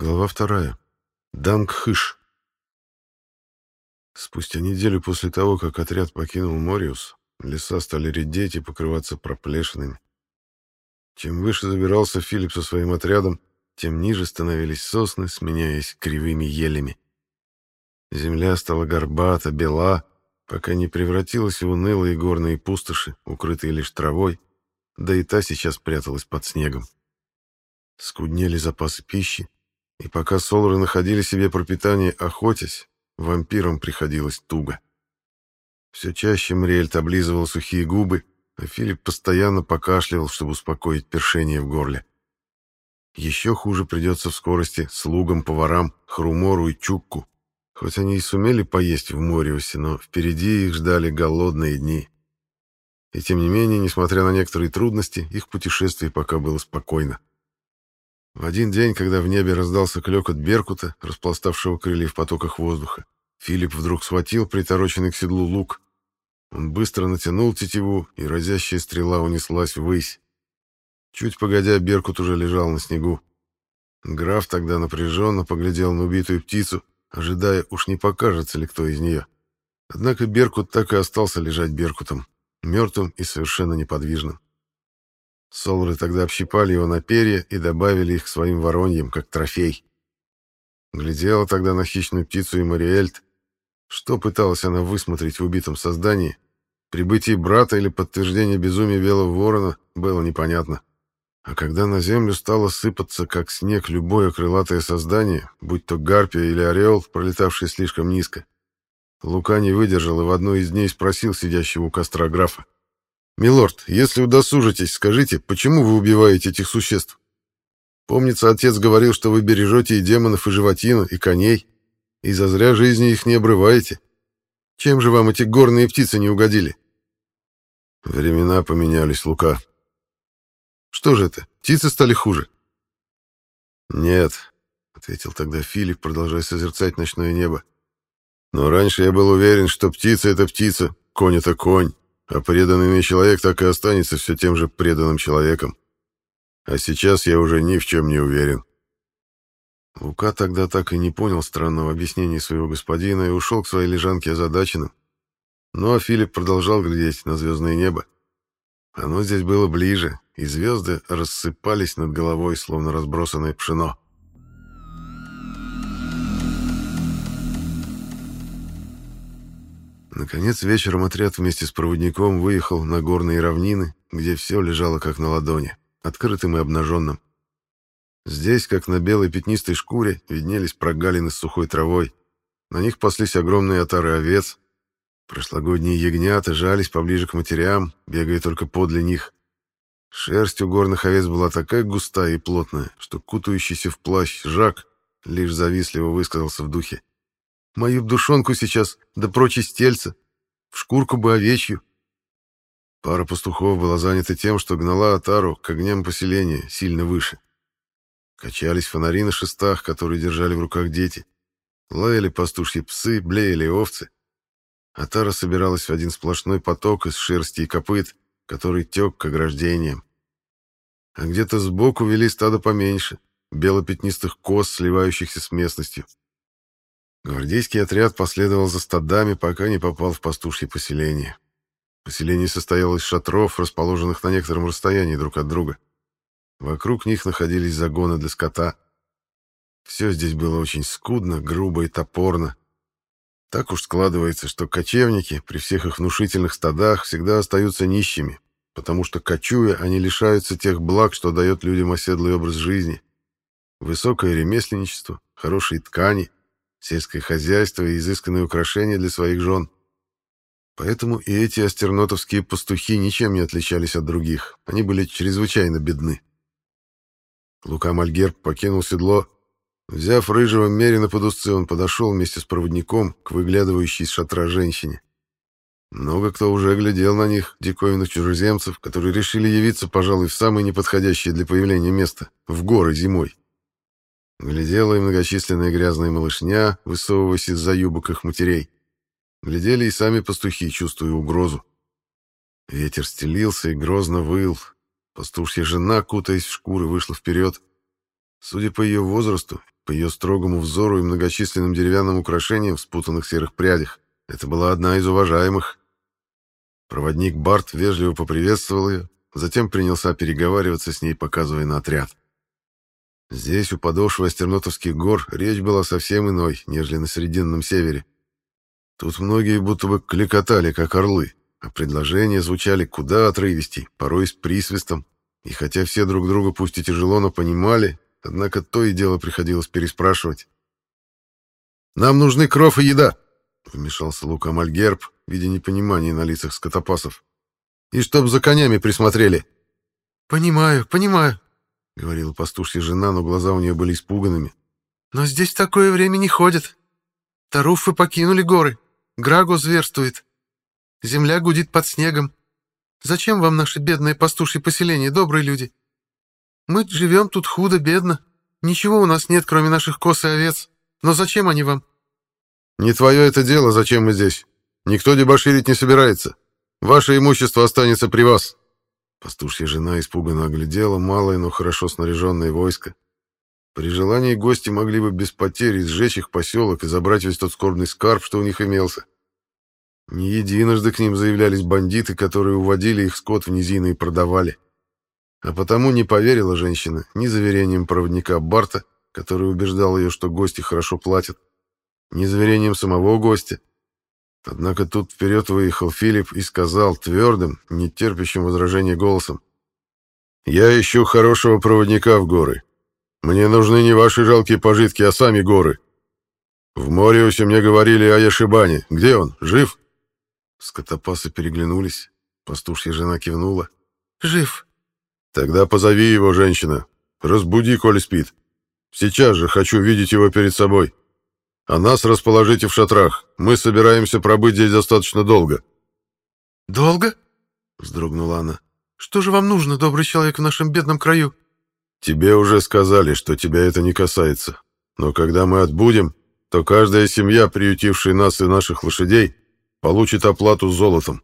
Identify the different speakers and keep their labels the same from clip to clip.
Speaker 1: Глава вторая. Дангхыш. Спустя неделю после того, как отряд покинул Мориус, леса стали редеть и покрываться проплешинами. Чем выше забирался Филипп со своим отрядом, тем ниже становились сосны, сменяясь кривыми елями. Земля стала горбата, бела, пока не превратилась в унылые горные пустоши, укрытые лишь травой, да и та сейчас пряталась под снегом. Скуднели запасы пищи, и пока солоры находили себе пропитание охотясь, вампирам приходилось туго. Все чаще Мриэльт облизывал сухие губы, а Филипп постоянно покашливал, чтобы успокоить першение в горле. Еще хуже придется в скорости слугам, поварам, Хрумору и Чукку, хоть они и сумели поесть в Мориусе, но впереди их ждали голодные дни. И тем не менее, несмотря на некоторые трудности, их путешествие пока было спокойно. В один день, когда в небе раздался клёкот беркута, распластавшего крылья в потоках воздуха, Филипп вдруг схватил притороченный к седлу лук. Он быстро натянул тетиву, и разящая стрела унеслась ввысь. Чуть погодя, беркут уже лежал на снегу. Граф тогда напряженно поглядел на убитую птицу, ожидая, уж не покажется ли кто из нее. Однако беркут так и остался лежать беркутом, мертвым и совершенно неподвижным. Солры тогда общипали его на перья и добавили их к своим вороньям, как трофей. Глядела тогда на хищную птицу и Мариэльт. Что пыталась она высмотреть в убитом создании? Прибытие брата или подтверждение безумия белого ворона было непонятно. А когда на землю стало сыпаться, как снег, любое крылатое создание, будь то гарпия или орел, пролетавший слишком низко, Лука не выдержал и в одну из дней спросил сидящего у костра графа. «Милорд, если удосужитесь, скажите, почему вы убиваете этих существ? Помнится, отец говорил, что вы бережете и демонов, и животину, и коней, и зазря жизни их не обрываете. Чем же вам эти горные птицы не угодили?» Времена поменялись, Лука. «Что же это, птицы стали хуже?» «Нет», — ответил тогда Филипп, продолжая созерцать ночное небо. «Но раньше я был уверен, что птица — это птица, конь — это конь, а преданный мне человек так и останется все тем же преданным человеком. А сейчас я уже ни в чем не уверен. Лука тогда так и не понял странного объяснения своего господина и ушел к своей лежанке озадаченным. Ну а Филипп продолжал глядеть на звездное небо. Оно здесь было ближе, и звезды рассыпались над головой, словно разбросанное пшено. Наконец, вечером отряд вместе с проводником выехал на горные равнины, где все лежало как на ладони, открытым и обнаженным. Здесь, как на белой пятнистой шкуре, виднелись прогалины с сухой травой. На них паслись огромные отары овец. Прошлогодние ягнята жались поближе к матерям, бегая только подле них. Шерсть у горных овец была такая густая и плотная, что кутающийся в плащ Жак лишь завистливо высказался в духе. Мою душонку сейчас, да прочь стельца. В шкурку бы овечью. Пара пастухов была занята тем, что гнала отару к огням поселения, сильно выше. Качались фонари на шестах, которые держали в руках дети. Лаяли пастушьи псы, блеяли овцы. Атара собиралась в один сплошной поток из шерсти и копыт, который тек к ограждениям. А где-то сбоку вели стадо поменьше, белопятнистых коз, сливающихся с местностью. Гвардейский отряд последовал за стадами, пока не попал в пастушье поселение. Поселение состояло из шатров, расположенных на некотором расстоянии друг от друга. Вокруг них находились загоны для скота. Все здесь было очень скудно, грубо и топорно. Так уж складывается, что кочевники при всех их внушительных стадах всегда остаются нищими, потому что, кочуя, они лишаются тех благ, что дает людям оседлый образ жизни. Высокое ремесленничество, хорошие ткани — сельское хозяйство и изысканные украшения для своих жен. Поэтому и эти астернотовские пастухи ничем не отличались от других, они были чрезвычайно бедны. Лука Мальгерб покинул седло. Взяв рыжего мерина под узцы, он подошел вместе с проводником к выглядывающей из шатра женщине. Много кто уже глядел на них, диковинных чужеземцев, которые решили явиться, пожалуй, в самое неподходящее для появления место — в горы зимой. Глядела и многочисленная грязная малышня, высовываясь из-за юбок их матерей. Глядели и сами пастухи, чувствуя угрозу. Ветер стелился и грозно выл. Пастушья жена, кутаясь в шкуры, вышла вперед. Судя по ее возрасту, По ее строгому взору и многочисленным деревянным украшениям в спутанных серых прядях, это была одна из уважаемых. Проводник Барт вежливо поприветствовал ее, затем принялся переговариваться с ней, показывая на отряд. Здесь, у подошвы Астернотовских гор, речь была совсем иной, нежели на Срединном севере. Тут многие будто бы кликотали, как орлы, а предложения звучали куда отрывистей, порой с присвистом, и хотя все друг друга пусть и тяжело, но понимали, однако то и дело приходилось переспрашивать. «Нам нужны кров и еда!» — вмешался Лука Мальгерб, видя непонимание на лицах скотопасов. «И чтоб за конями присмотрели!»
Speaker 2: «Понимаю, понимаю», —
Speaker 1: говорила пастушья жена, но глаза у нее были испуганными.
Speaker 2: «Но здесь такое время не ходит. Таруфы покинули горы. Граго зверствует. Земля гудит под снегом. Зачем вам наши бедные пастушьи поселения, добрые люди? Мы живем тут худо-бедно. Ничего у нас нет, кроме наших коз и овец. Но зачем они вам?»
Speaker 1: «Не твое это дело, зачем мы здесь. Никто дебоширить не собирается. Ваше имущество останется при вас». Пастушья жена испуганно оглядела малое, но хорошо снаряженное войско. При желании гости могли бы без потери сжечь их поселок и забрать весь тот скорбный скарб, что у них имелся. Не единожды к ним заявлялись бандиты, которые уводили их скот в низины и продавали. А потому не поверила женщина ни заверениям проводника Барта, который убеждал ее, что гости хорошо платят, ни заверениям самого гостя, Однако тут вперед выехал Филипп и сказал твердым, нетерпящим возражения голосом. «Я ищу хорошего проводника в горы. Мне нужны не ваши жалкие пожитки, а сами горы. В Мориусе мне говорили о Яшибане. Где он? Жив?» Скотопасы переглянулись. Пастушья жена кивнула.
Speaker 2: «Жив».
Speaker 1: «Тогда позови его, женщина. Разбуди, коли спит. Сейчас же хочу видеть его перед собой». А нас расположите в шатрах. Мы собираемся пробыть здесь достаточно долго».
Speaker 2: «Долго?»
Speaker 1: — вздрогнула она.
Speaker 2: «Что же вам нужно, добрый человек, в нашем бедном краю?»
Speaker 1: «Тебе уже сказали, что тебя это не касается. Но когда мы отбудем, то каждая семья, приютившая нас и наших лошадей, получит оплату золотом.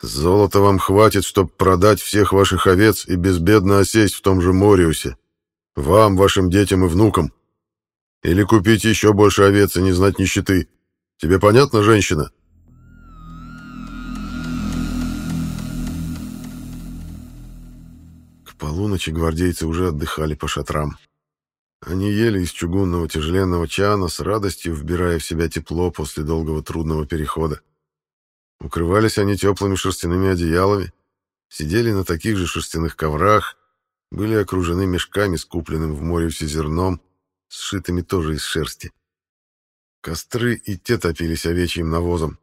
Speaker 1: Золота вам хватит, чтобы продать всех ваших овец и безбедно осесть в том же Мориусе. Вам, вашим детям и внукам. Или купить еще больше овец и не знать нищеты. Тебе понятно, женщина?» К полуночи гвардейцы уже отдыхали по шатрам. Они ели из чугунного тяжеленного чана, с радостью вбирая в себя тепло после долгого трудного перехода. Укрывались они теплыми шерстяными одеялами, сидели на таких же шерстяных коврах, были окружены мешками с купленным в море зерном, сшитыми тоже из шерсти. Костры и те топились овечьим навозом.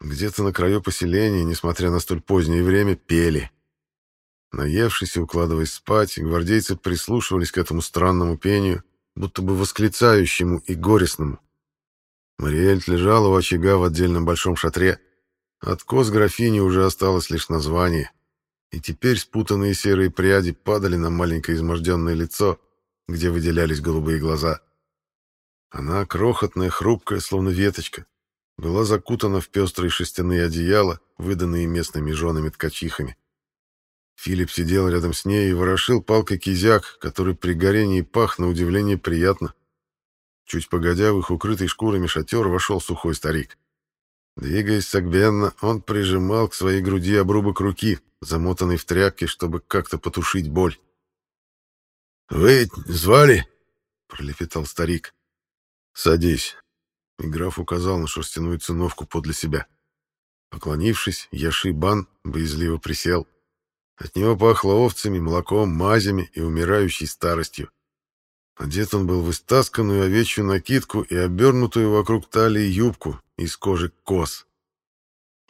Speaker 1: Где-то на краю поселения, несмотря на столь позднее время, пели. Наевшись и укладываясь спать, гвардейцы прислушивались к этому странному пению, будто бы восклицающему и горестному. Мариэль лежала у очага в отдельном большом шатре. От коз графини уже осталось лишь название, и теперь спутанные серые пряди падали на маленькое изможденное лицо, где выделялись голубые глаза. Она, крохотная, хрупкая, словно веточка, была закутана в пестрые шерстяные одеяла, выданные местными женами-ткачихами. Филипп сидел рядом с ней и ворошил палкой кизяк, который при горении пах на удивление приятно. Чуть погодя, в их укрытый шкурами шатер вошел сухой старик. Двигаясь согбенно, он прижимал к своей груди обрубок руки, замотанный в тряпке, чтобы как-то потушить боль. «Вы звали?» — пролепетал старик. «Садись». И граф указал на шерстяную циновку подле себя. Поклонившись, Яши-бан боязливо присел. От него пахло овцами, молоком, мазями и умирающей старостью. Одет он был в истасканную овечью накидку и обернутую вокруг талии юбку из кожи коз.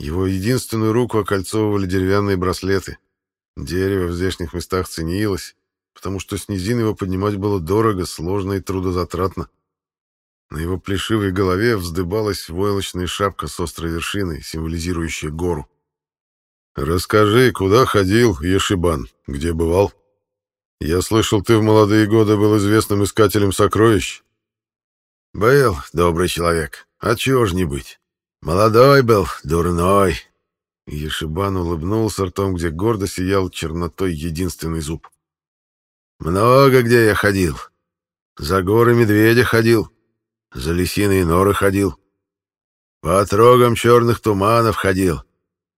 Speaker 1: Его единственную руку окольцовывали деревянные браслеты. Дерево в здешних местах ценилось, потому что с низины его поднимать было дорого, сложно и трудозатратно. На его плешивой голове вздыбалась войлочная шапка с острой вершиной, символизирующая гору. «Расскажи, куда ходил Ешибан? Где бывал? Я слышал, ты в молодые годы был известным искателем сокровищ».
Speaker 3: «Был, добрый человек. А чего ж не быть? Молодой был, дурной».
Speaker 1: Ешибан улыбнулся ртом, где гордо сиял чернотой единственный зуб.
Speaker 3: Много где я ходил. За горы медведя ходил, за лисиные норы ходил, по отрогам черных туманов ходил,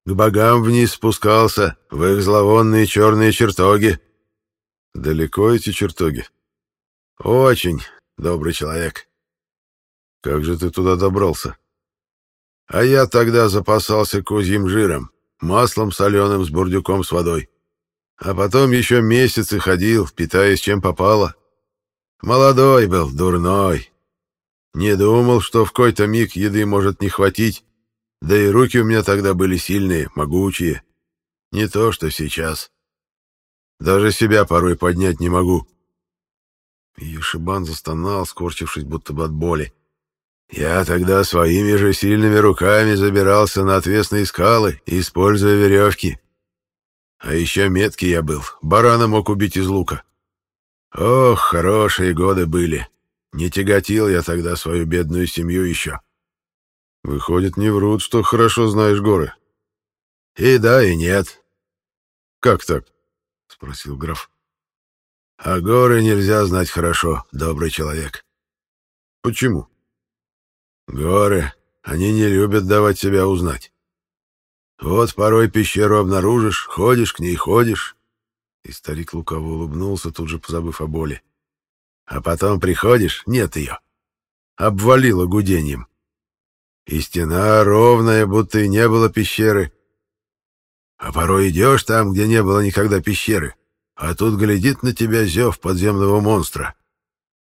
Speaker 3: к богам вниз спускался, в их зловонные черные чертоги.
Speaker 1: Далеко эти чертоги?
Speaker 3: Очень, добрый человек.
Speaker 1: Как же ты туда добрался?
Speaker 3: А я тогда запасался козьим жиром, маслом соленым с бурдюком с водой. А потом еще месяцы ходил, питаясь чем попало. Молодой был, дурной. Не думал, что в какой-то миг еды может не хватить, да и руки у меня тогда были сильные, могучие. Не то, что сейчас. Даже себя порой поднять не могу.
Speaker 1: Ешибан застонал, скорчившись будто бы от боли.
Speaker 3: Я тогда своими же сильными руками забирался на отвесные скалы, используя веревки. А еще меткий я был, барана мог убить из лука. Ох, хорошие годы были. Не тяготил я тогда свою бедную семью еще.
Speaker 1: Выходит, не врут, что хорошо знаешь горы.
Speaker 3: И да, и нет.
Speaker 1: Как так?
Speaker 3: Спросил граф. А горы нельзя знать хорошо, добрый человек.
Speaker 1: Почему?
Speaker 3: Горы, они не любят давать себя узнать. Вот порой пещеру обнаружишь, ходишь к ней, ходишь. И старик лукаво улыбнулся, тут же позабыв о боли. А потом приходишь, нет ее. Обвалило гудением. И стена ровная, будто и не было пещеры. А порой идешь там, где не было никогда пещеры, а тут глядит на тебя зев подземного монстра.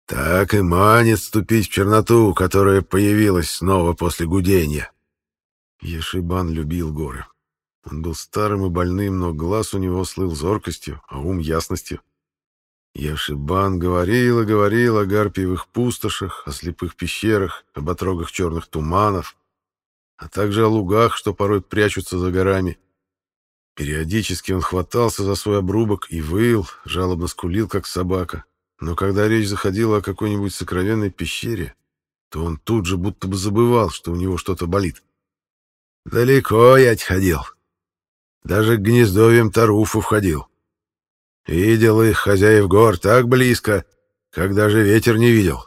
Speaker 3: Так и манит ступить в черноту, которая появилась снова после гудения.
Speaker 1: Ешибан любил горы. Он был старым и больным, но глаз у него слыл зоркостью, а ум ясностью. Ешибан говорил и говорил о гарпиевых пустошах, о слепых пещерах, об отрогах черных туманов, а также о лугах, что порой прячутся за горами. Периодически он хватался за свой обрубок и выл, жалобно скулил, как собака, но когда речь заходила о какой-нибудь сокровенной пещере, то он тут же будто бы забывал, что у него что-то болит.
Speaker 3: «Далеко я ходил. Даже к гнездовьям Таруфу входил. Видел их, хозяев гор, так близко, как даже ветер не видел.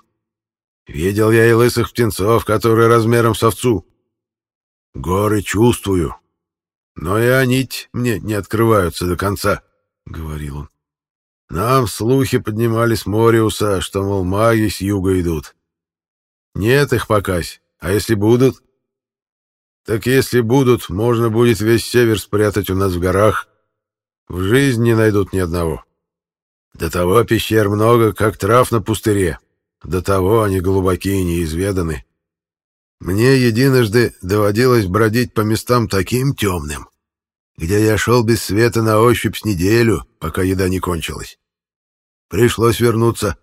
Speaker 3: Видел я и лысых птенцов, которые размером с овцу. Горы чувствую, но и они мне не открываются до конца», — говорил он. Нам слухи поднимали с Мориуса, что, мол, маги с юга идут. Нет их покась, а если будут? Так если будут, можно будет весь север спрятать у нас в горах. В жизнь не найдут ни одного. До того пещер много, как трав на пустыре. До того они глубокие и неизведаны. Мне единожды доводилось бродить по местам таким темным, где я шел без света на ощупь с неделю, пока еда не кончилась. Пришлось вернуться.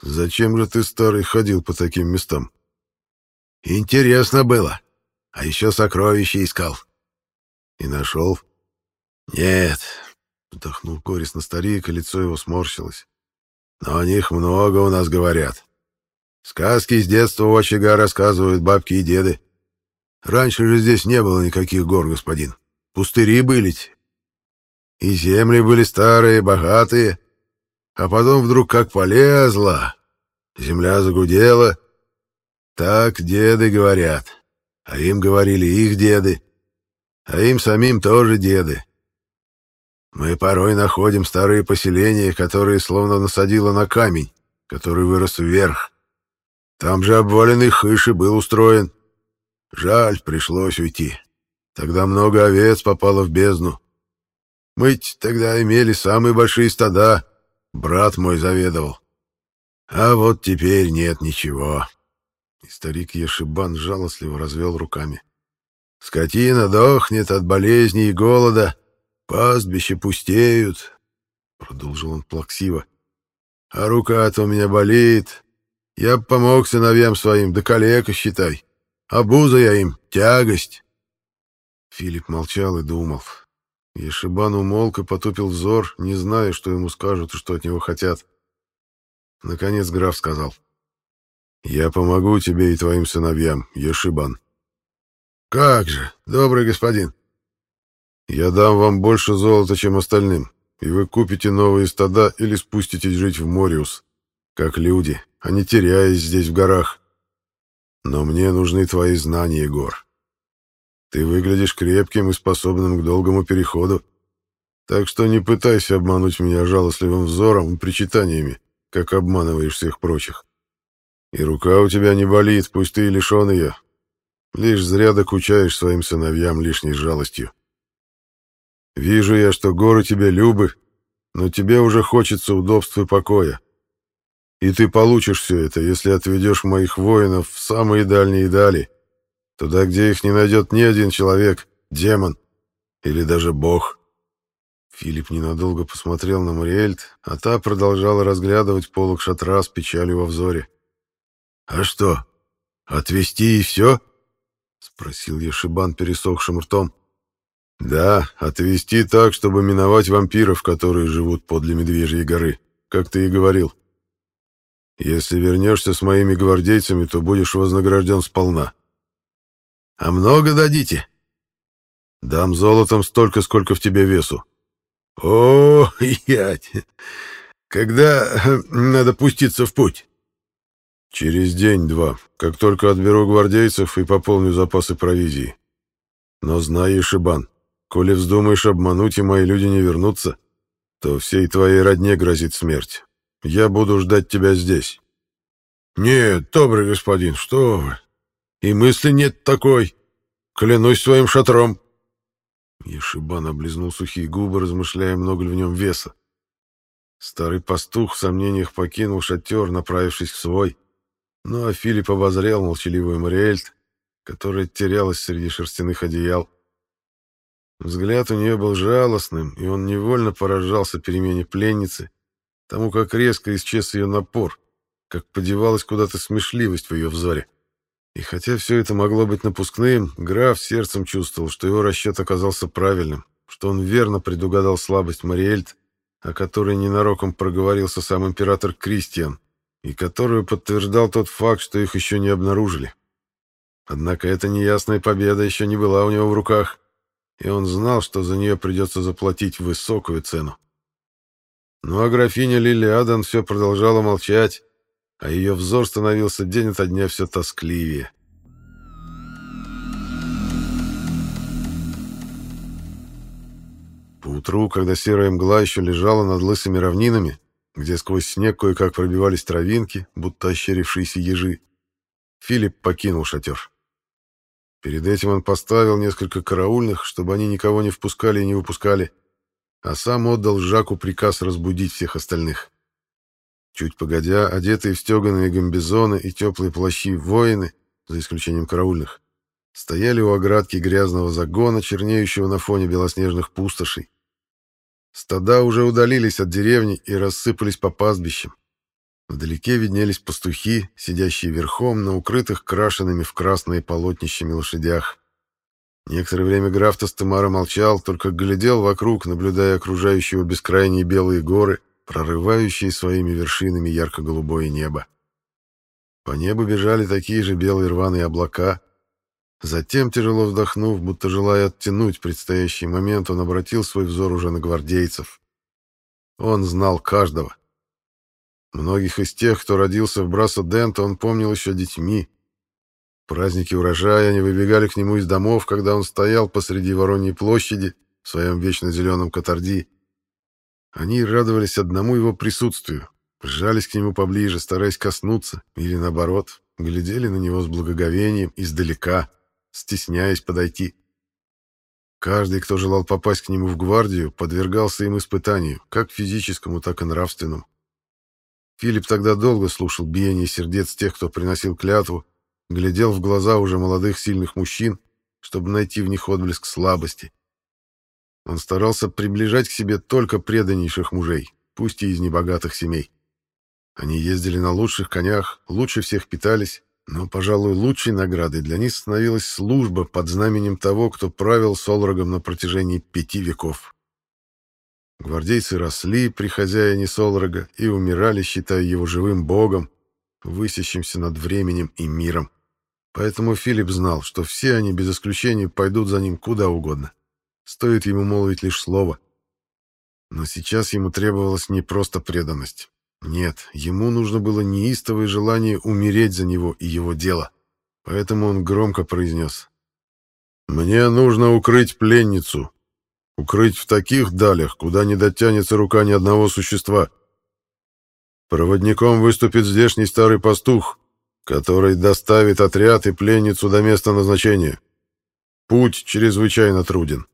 Speaker 1: Зачем же ты, старый, ходил по таким местам?
Speaker 3: Интересно было. А еще сокровища искал. И нашел? Нет. Вздохнул горестно старик, и лицо его сморщилось. Но о них много у нас говорят. Сказки с детства в очага рассказывают бабки и деды. Раньше же здесь не было никаких гор, господин. Пустыри были. И земли были старые, богатые. А потом вдруг как полезла. Земля загудела. Так деды говорят. А им говорили их деды. А им самим тоже деды. Мы порой находим старые поселения, которые словно насадило на камень, который вырос вверх. Там же обваленный хыш был устроен. Жаль, пришлось уйти. Тогда много овец попало в бездну. Мы тогда имели самые большие стада. Брат мой заведовал. А вот теперь нет ничего. И старик Ешибан жалостливо развел руками. Скотина дохнет от болезней и голода, пастбища пустеют, — продолжил он плаксиво. А рука-то у меня болит. Я помог сыновьям своим, да калека, считай. Обуза я им, тягость.
Speaker 1: Филипп молчал и думал. Ешибан умолк и потупил взор, не зная, что ему скажут и что от него хотят. Наконец граф сказал. «Я помогу тебе и твоим сыновьям, Ешибан».
Speaker 3: «Как же, добрый господин!»
Speaker 1: «Я дам вам больше золота, чем остальным, и вы купите новые стада или спуститесь жить в Мориус. как люди, а не теряясь здесь в горах. Но мне нужны твои знания, Егор. Ты выглядишь крепким и способным к долгому переходу, так что не пытайся обмануть меня жалостливым взором и причитаниями, как обманываешь всех прочих. И рука у тебя не болит, пусть ты и лишен ее. Лишь зря докучаешь своим сыновьям лишней жалостью. Вижу я, что горы тебе любы, но тебе уже хочется удобства и покоя. И ты получишь все это, если отведешь моих воинов в самые дальние дали, туда, где их не найдет ни один человек, демон или даже бог». Филипп ненадолго посмотрел на Мариэльт, а та продолжала разглядывать полок шатра с печалью во взоре. «А что, отвезти и все?» — спросил Ешибан пересохшим ртом. «Да, отвезти так, чтобы миновать вампиров, которые живут подле Медвежьей горы, как ты и говорил. Если вернешься с моими гвардейцами, то будешь вознагражден сполна». «А много дадите?» «Дам золотом столько, сколько в тебе весу», о, ять! Когда надо пуститься в путь? Через день-два, как только отберу гвардейцев и пополню запасы провизии. Но знай, Ишибан, коли вздумаешь обмануть, и мои люди не вернутся, то всей твоей родне грозит смерть. Я буду ждать тебя здесь. Нет, добрый господин, что вы. И мысли нет такой. Клянусь своим шатром. Ешибан облизнул сухие губы, размышляя, много ли в нем веса. Старый пастух в сомнениях покинул шатер, направившись в свой. Ну а Филипп обозрел молчаливую Мариэльт, которая терялась среди шерстяных одеял. Взгляд у нее был жалостным, и он невольно поражался перемене пленницы, тому, как резко исчез ее напор, как подевалась куда-то смешливость в ее взоре. И хотя все это могло быть напускным, граф сердцем чувствовал, что его расчет оказался правильным, что он верно предугадал слабость Мариэльт, о которой ненароком проговорился сам император Кристиан, и которую подтверждал тот факт, что их еще не обнаружили. Однако эта неясная победа еще не была у него в руках, и он знал, что за нее придется заплатить высокую цену. Ну а графиня Лили Адан все продолжала молчать, а ее взор становился день ото дня все тоскливее. Поутру, когда серая мгла еще лежала над лысыми равнинами, где сквозь снег кое-как пробивались травинки, будто ощерившиеся ежи, Филипп покинул шатер. Перед этим он поставил несколько караульных, чтобы они никого не впускали и не выпускали, а сам отдал Жаку приказ разбудить всех остальных. Чуть погодя, одетые в стеганые гамбизоны и теплые плащи воины, за исключением караульных, стояли у оградки грязного загона, чернеющего на фоне белоснежных пустошей. Стада уже удалились от деревни и рассыпались по пастбищам. Вдалеке виднелись пастухи, сидящие верхом на укрытых крашенными в красные полотнищами лошадях. Некоторое время граф Тастемара молчал, только глядел вокруг, наблюдая окружающего бескрайние белые горы — прорывающие своими вершинами ярко-голубое небо. По небу бежали такие же белые рваные облака. Затем, тяжело вздохнув, будто желая оттянуть предстоящий момент, он обратил свой взор уже на гвардейцев. Он знал каждого. Многих из тех, кто родился в Брасо-Дента, он помнил еще детьми. В праздники урожая они выбегали к нему из домов, когда он стоял посреди Вороньей площади в своем вечно зеленом катарди они радовались одному его присутствию, сжались к нему поближе, стараясь коснуться, или наоборот, глядели на него с благоговением издалека, стесняясь подойти. Каждый, кто желал попасть к нему в гвардию, подвергался им испытанию, как физическому, так и нравственному. Филипп тогда долго слушал биение сердец тех, кто приносил клятву, глядел в глаза уже молодых сильных мужчин, чтобы найти в них отблеск слабости, он старался приближать к себе только преданнейших мужей, пусть и из небогатых семей. Они ездили на лучших конях, лучше всех питались, но, пожалуй, лучшей наградой для них становилась служба под знаменем того, кто правил Солрогом на протяжении пяти веков. Гвардейцы росли при хозяине Солрога и умирали, считая его живым богом, высящимся над временем и миром. Поэтому Филипп знал, что все они без исключения пойдут за ним куда угодно. Стоит ему молвить лишь слово. Но сейчас ему требовалась не просто преданность, Нет, ему нужно было неистовое желание умереть за него и его дело. Поэтому он громко произнес. «Мне нужно укрыть пленницу. Укрыть в таких далях, куда не дотянется рука ни одного существа. Проводником выступит здешний старый пастух, который доставит отряд и пленницу до места назначения. Путь чрезвычайно труден.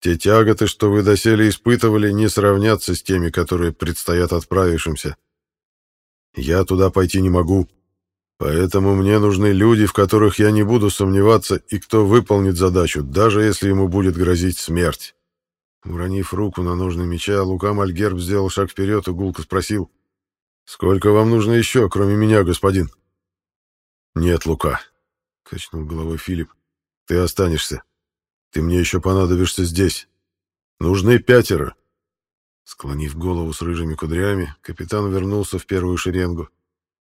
Speaker 1: Те тяготы, что вы доселе испытывали, не сравнятся с теми, которые предстоят отправившимся. Я туда пойти не могу, поэтому мне нужны люди, в которых я не буду сомневаться, и кто выполнит задачу, даже если ему будет грозить смерть». Уронив руку на ножны меча, Лука Мальгерб сделал шаг вперед и гулко спросил. «Сколько вам нужно еще, кроме меня, господин?» «Нет, Лука», — качнул головой Филипп. «Ты останешься. Ты мне еще понадобишься здесь. Нужны пятеро». Склонив голову с рыжими кудрями, капитан вернулся в первую шеренгу.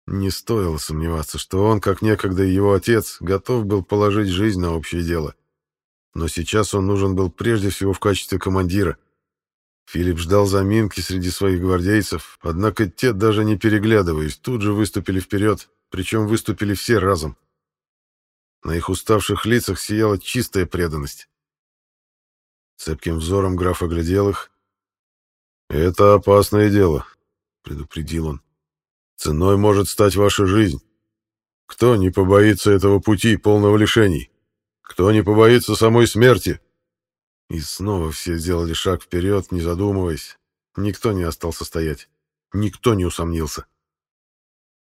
Speaker 1: Не стоило сомневаться, что он, как некогда его отец, готов был положить жизнь на общее дело. Но сейчас он нужен был прежде всего в качестве командира. Филипп ждал заминки среди своих гвардейцев, однако те, даже не переглядываясь, тут же выступили вперед, причем выступили все разом. На их уставших лицах сияла чистая преданность. Цепким взором граф оглядел их. «Это опасное дело», — предупредил он. «Ценой может стать ваша жизнь. Кто не побоится этого пути, полного лишений? Кто не побоится самой смерти?» И снова все сделали шаг вперед, не задумываясь. Никто не остался стоять. Никто не усомнился.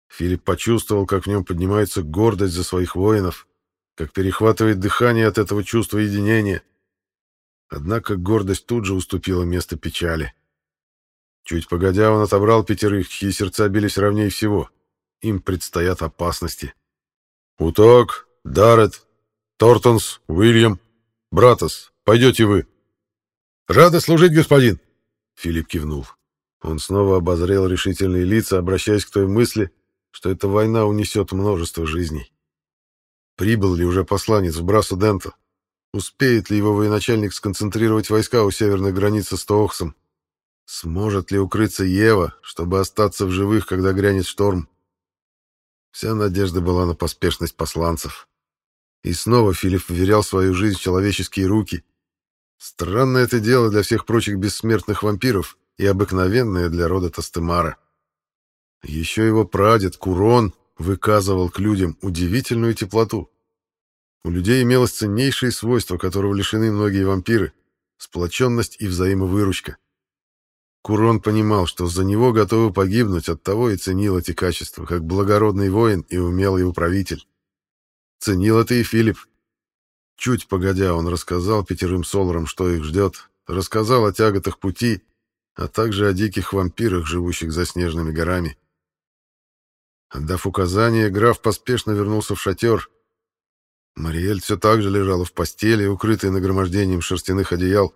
Speaker 1: Филипп почувствовал, как в нем поднимается гордость за своих воинов, как перехватывает дыхание от этого чувства единения. Однако гордость тут же уступила место печали. Чуть погодя, он отобрал пятерых, чьи сердца бились ровнее всего. Им предстоят опасности. «Уток, Даррет, Тортонс, Уильям, Братос, пойдете вы». «Рада служить, господин!» Филипп кивнул. Он снова обозрел решительные лица, обращаясь к той мысли, что эта война унесет множество жизней. Прибыл ли уже посланец в Брасу Дента? Успеет ли его военачальник сконцентрировать войска у северной границы с Тоохсом? Сможет ли укрыться Ева, чтобы остаться в живых, когда грянет шторм? Вся надежда была на поспешность посланцев. И снова Филипп вверял свою жизнь в человеческие руки. Странное это дело для всех прочих бессмертных вампиров и обыкновенное для рода Тастемара. Еще его прадед Курон выказывал к людям удивительную теплоту. У людей имелось ценнейшее свойство, которого лишены многие вампиры — сплоченность и взаимовыручка. Курон понимал, что за него готовы погибнуть, оттого и ценил эти качества, как благородный воин и умелый управитель. Ценил это и Филипп. Чуть погодя, он рассказал пятерым солорам, что их ждет, рассказал о тяготах пути, а также о диких вампирах, живущих за снежными горами. Отдав указание, граф поспешно вернулся в шатер. Мариэль все так же лежала в постели, укрытая нагромождением шерстяных одеял,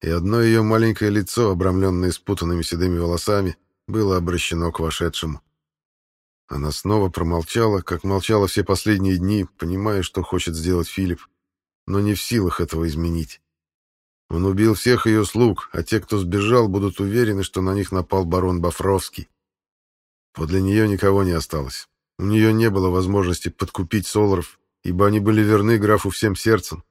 Speaker 1: и одно ее маленькое лицо, обрамленное спутанными седыми волосами, было обращено к вошедшему. Она снова промолчала, как молчала все последние дни, понимая, что хочет сделать Филипп, но не в силах этого изменить. Он убил всех ее слуг, а те, кто сбежал, будут уверены, что на них напал барон Бафровский. Подле нее никого не осталось. У нее не было возможности подкупить Соларов, ибо они были верны графу всем сердцем.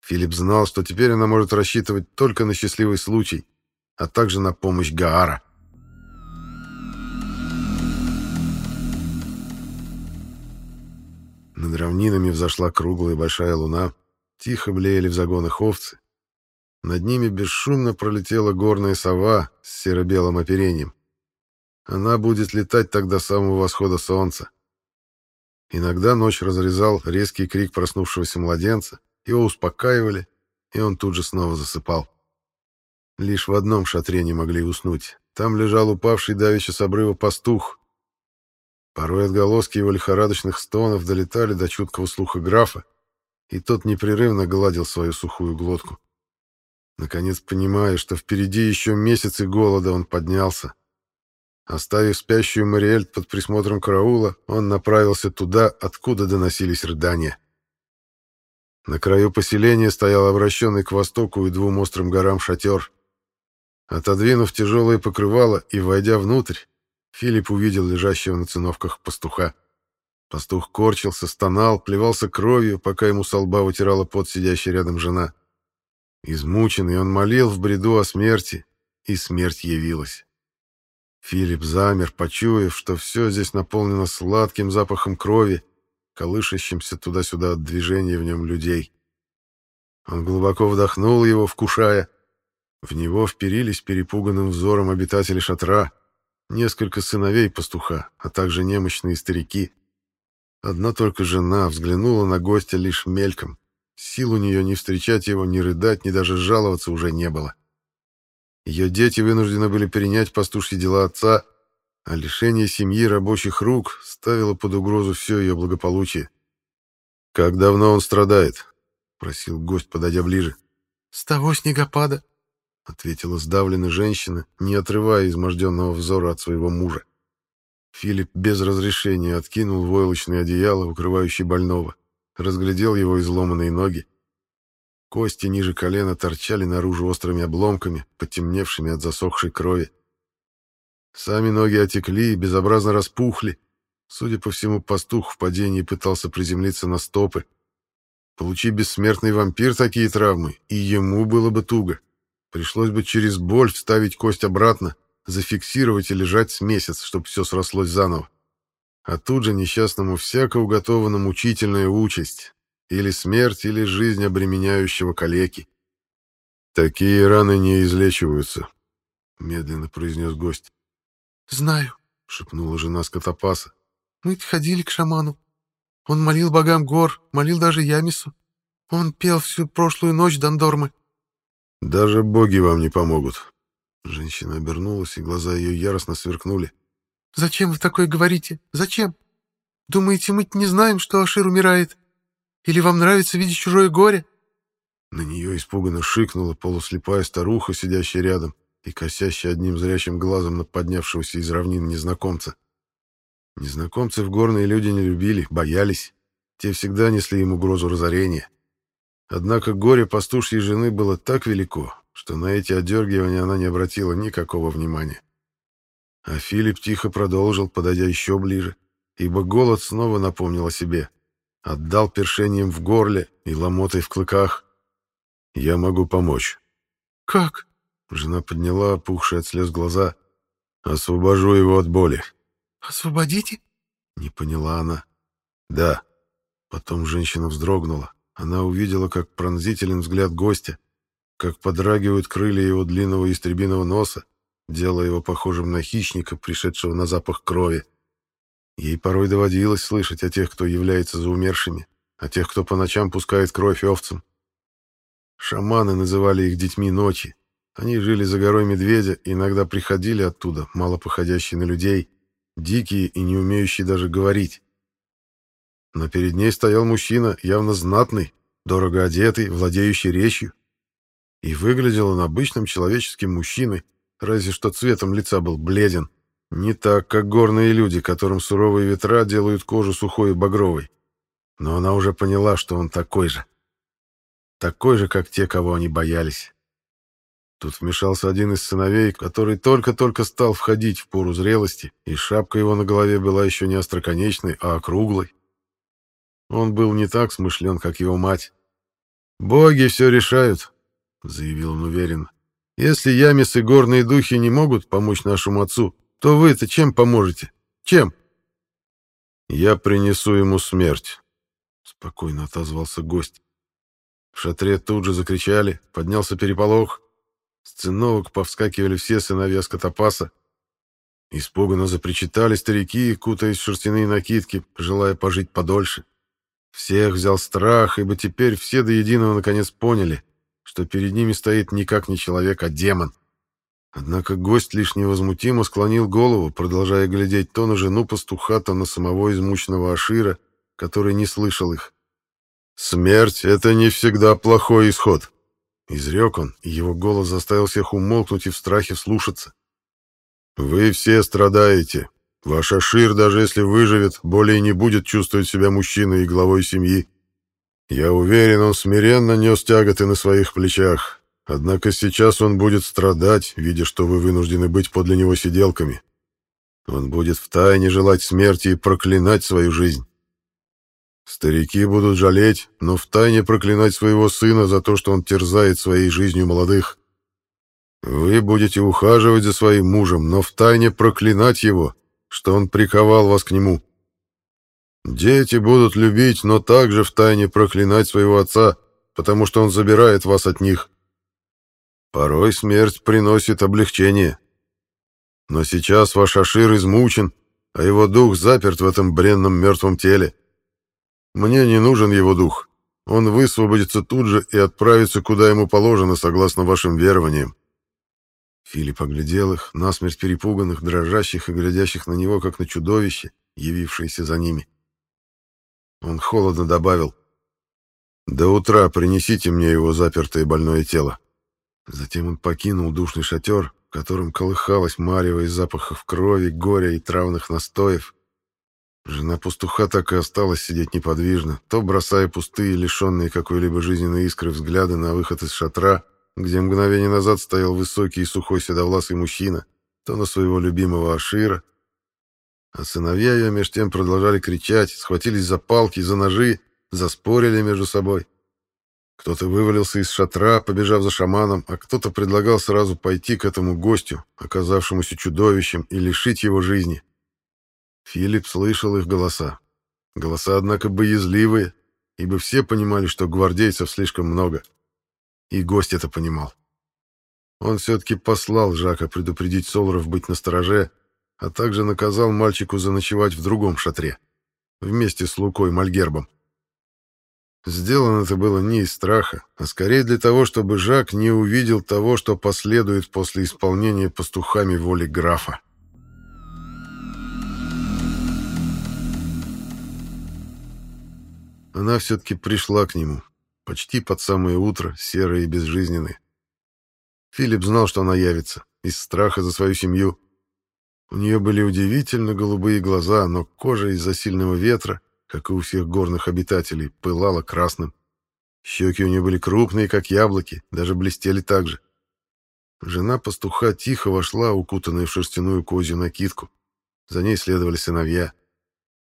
Speaker 1: Филипп знал, что теперь она может рассчитывать только на счастливый случай, а также на помощь Гаара. Над равнинами взошла круглая большая луна, тихо блеяли в загонах овцы. Над ними бесшумно пролетела горная сова с серо-белым оперением. Она будет летать тогда с самого восхода солнца. Иногда ночь разрезал резкий крик проснувшегося младенца, его успокаивали, и он тут же снова засыпал. Лишь в одном шатре не могли уснуть. Там лежал упавший давеча с обрыва пастух. Порой отголоски его лихорадочных стонов долетали до чуткого слуха графа, и тот непрерывно гладил свою сухую глотку. Наконец, понимая, что впереди еще месяцы голода, он поднялся. Оставив спящую Мариэль под присмотром караула, он направился туда, откуда доносились рыдания. На краю поселения стоял обращенный к востоку и двум острым горам шатер. Отодвинув тяжелое покрывало и войдя внутрь, Филипп увидел лежащего на циновках пастуха. Пастух корчился, стонал, плевался кровью, пока ему со лба вытирала пот сидящая рядом жена. Измученный, он молил в бреду о смерти, и смерть явилась. Филипп замер, почуяв, что все здесь наполнено сладким запахом крови, колышащимся туда-сюда от движения в нем людей. Он глубоко вдохнул его, вкушая. В него вперились перепуганным взором обитатели шатра, несколько сыновей пастуха, а также немощные старики. Одна только жена взглянула на гостя лишь мельком. Сил у нее не встречать его, ни рыдать, ни даже жаловаться уже не было. Ее дети вынуждены были перенять пастушьи дела отца, а лишение семьи рабочих рук ставило под угрозу все ее благополучие. «Как давно он страдает?» — просил гость, подойдя ближе.
Speaker 2: «С того снегопада», — ответила сдавленная женщина, не отрывая изможденного взора от своего мужа.
Speaker 1: Филипп без разрешения откинул войлочное одеяло, укрывающее больного, разглядел его изломанные ноги Кости ниже колена торчали наружу острыми обломками, потемневшими от засохшей крови. Сами ноги отекли и безобразно распухли. Судя по всему, пастух в падении пытался приземлиться на стопы. Получи бессмертный вампир такие травмы, и ему было бы туго. Пришлось бы через боль вставить кость обратно, зафиксировать и лежать с месяц, чтобы все срослось заново. А тут же несчастному всяко уготована мучительная участь или смерть, или жизнь обременяющего калеки. Такие раны не излечиваются, медленно произнес гость.
Speaker 2: Знаю,
Speaker 1: шепнула жена скотопаса.
Speaker 2: Мы ходили к шаману. Он молил богам гор, молил даже Ямису. Он пел всю прошлую ночь Дандормы.
Speaker 1: Даже боги вам не помогут. Женщина обернулась, и глаза ее яростно сверкнули.
Speaker 2: Зачем вы такое говорите? Зачем? Думаете, мы не знаем, что Ашир умирает? Или вам нравится видеть чужое горе?»
Speaker 1: На нее испуганно шикнула полуслепая старуха, сидящая рядом и косящая одним зрячим глазом на поднявшегося из равнин незнакомца. Незнакомцев горные люди не любили, боялись. Те всегда несли им угрозу разорения. Однако горе пастушьей жены было так велико, что на эти одергивания она не обратила никакого внимания. А Филипп тихо продолжил, подойдя еще ближе, ибо голод снова напомнил о себе. Отдал першением в горле и ломотой в клыках. Я могу помочь.
Speaker 2: Как?
Speaker 1: Жена подняла опухшие от слез глаза. Освобожу его от боли.
Speaker 2: Освободите?
Speaker 1: Не поняла она. Да. Потом женщина вздрогнула. Она увидела, как пронзителен взгляд гостя, как подрагивают крылья его длинного истребиного носа, делая его похожим на хищника, пришедшего на запах крови. Ей порой доводилось слышать о тех, кто является за умершими, о тех, кто по ночам пускает кровь овцам. Шаманы называли их детьми ночи. Они жили за горой Медведя и иногда приходили оттуда, мало походящие на людей, дикие и не умеющие даже говорить. Но перед ней стоял мужчина, явно знатный, дорого одетый, владеющий речью. И выглядел он обычным человеческим мужчиной, разве что цветом лица был бледен. Не так, как горные люди, которым суровые ветра делают кожу сухой и багровой. Но она уже поняла, что он такой же. Такой же, как те, кого они боялись. Тут вмешался один из сыновей, который только-только стал входить в пору зрелости, и шапка его на голове была еще не остроконечной, а округлой. Он был не так смышлен, как его мать. «Боги все решают», — заявил он уверенно. «Если Ямис и горные духи не могут помочь нашему отцу, то вы-то чем поможете? Чем? Я принесу ему смерть, спокойно отозвался гость. В шатре тут же закричали, поднялся переполох. С циновок повскакивали все сыновья скотопаса. Испуганно запричитали старики, кутаясь в шерстяные накидки, желая пожить подольше. Всех взял страх, ибо теперь все до единого наконец поняли, что перед ними стоит никак не человек, а демон. Однако гость лишь невозмутимо склонил голову, продолжая глядеть то на жену пастуха, то на самого измученного Ашира, который не слышал их. «Смерть — это не всегда плохой исход», — изрек он, и его голос заставил всех умолкнуть и в страхе слушаться. «Вы все страдаете. Ваш Ашир, даже если выживет, более не будет чувствовать себя мужчиной и главой семьи. Я уверен, он смиренно нес тяготы на своих плечах, Однако сейчас он будет страдать, видя, что вы вынуждены быть подле него сиделками. Он будет втайне желать смерти и проклинать свою жизнь. Старики будут жалеть, но втайне проклинать своего сына за то, что он терзает своей жизнью молодых. Вы будете ухаживать за своим мужем, но втайне проклинать его, что он приковал вас к нему. Дети будут любить, но также втайне проклинать своего отца, потому что он забирает вас от них. Порой смерть приносит облегчение. Но сейчас ваш Ашир измучен, а его дух заперт в этом бренном мертвом теле. Мне не нужен его дух. Он высвободится тут же и отправится, куда ему положено, согласно вашим верованиям. Филипп оглядел их, насмерть перепуганных, дрожащих и глядящих на него, как на чудовище, явившееся за ними. Он холодно добавил, «До утра принесите мне его запертое больное тело». Затем он покинул душный шатер, в котором колыхалась марево из запахов крови, горя и травных настоев. Жена пастуха так и осталась сидеть неподвижно, то бросая пустые, лишенные какой-либо жизненной искры взгляды на выход из шатра, где мгновение назад стоял высокий и сухой седовласый мужчина, то на своего любимого Ашира. А сыновья ее меж тем продолжали кричать, схватились за палки, за ножи, заспорили между собой. Кто-то вывалился из шатра, побежав за шаманом, а кто-то предлагал сразу пойти к этому гостю, оказавшемуся чудовищем, и лишить его жизни. Филипп слышал их голоса. Голоса, однако, боязливые, ибо все понимали, что гвардейцев слишком много. И гость это понимал. Он все-таки послал Жака предупредить Солоров быть настороже, а также наказал мальчику заночевать в другом шатре, вместе с Лукой Мальгербом. Сделано это было не из страха, а скорее для того, чтобы Жак не увидел того, что последует после исполнения пастухами воли графа. Она все-таки пришла к нему, почти под самое утро, серая и безжизненная. Филипп знал, что она явится, из страха за свою семью. У нее были удивительно голубые глаза, но кожа из-за сильного ветра как и у всех горных обитателей, пылала красным. Щеки у нее были крупные, как яблоки, даже блестели так же. Жена пастуха тихо вошла, укутанная в шерстяную козью накидку. За ней следовали сыновья.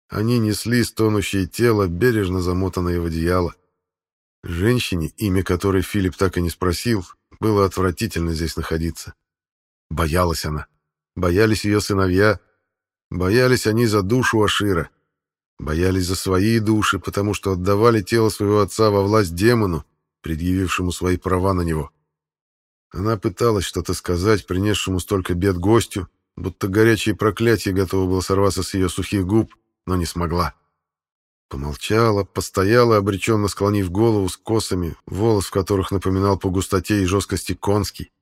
Speaker 1: Они несли стонущее тело, бережно замотанное в одеяло. Женщине, имя которой Филипп так и не спросил, было отвратительно здесь находиться. Боялась она. Боялись ее сыновья. Боялись они за душу Ашира. Боялись за свои души, потому что отдавали тело своего отца во власть демону, предъявившему свои права на него. Она пыталась что-то сказать, принесшему столько бед гостю, будто горячее проклятие готово было сорваться с ее сухих губ, но не смогла. Помолчала, постояла, обреченно склонив голову с косами, волос в которых напоминал по густоте и жесткости конский.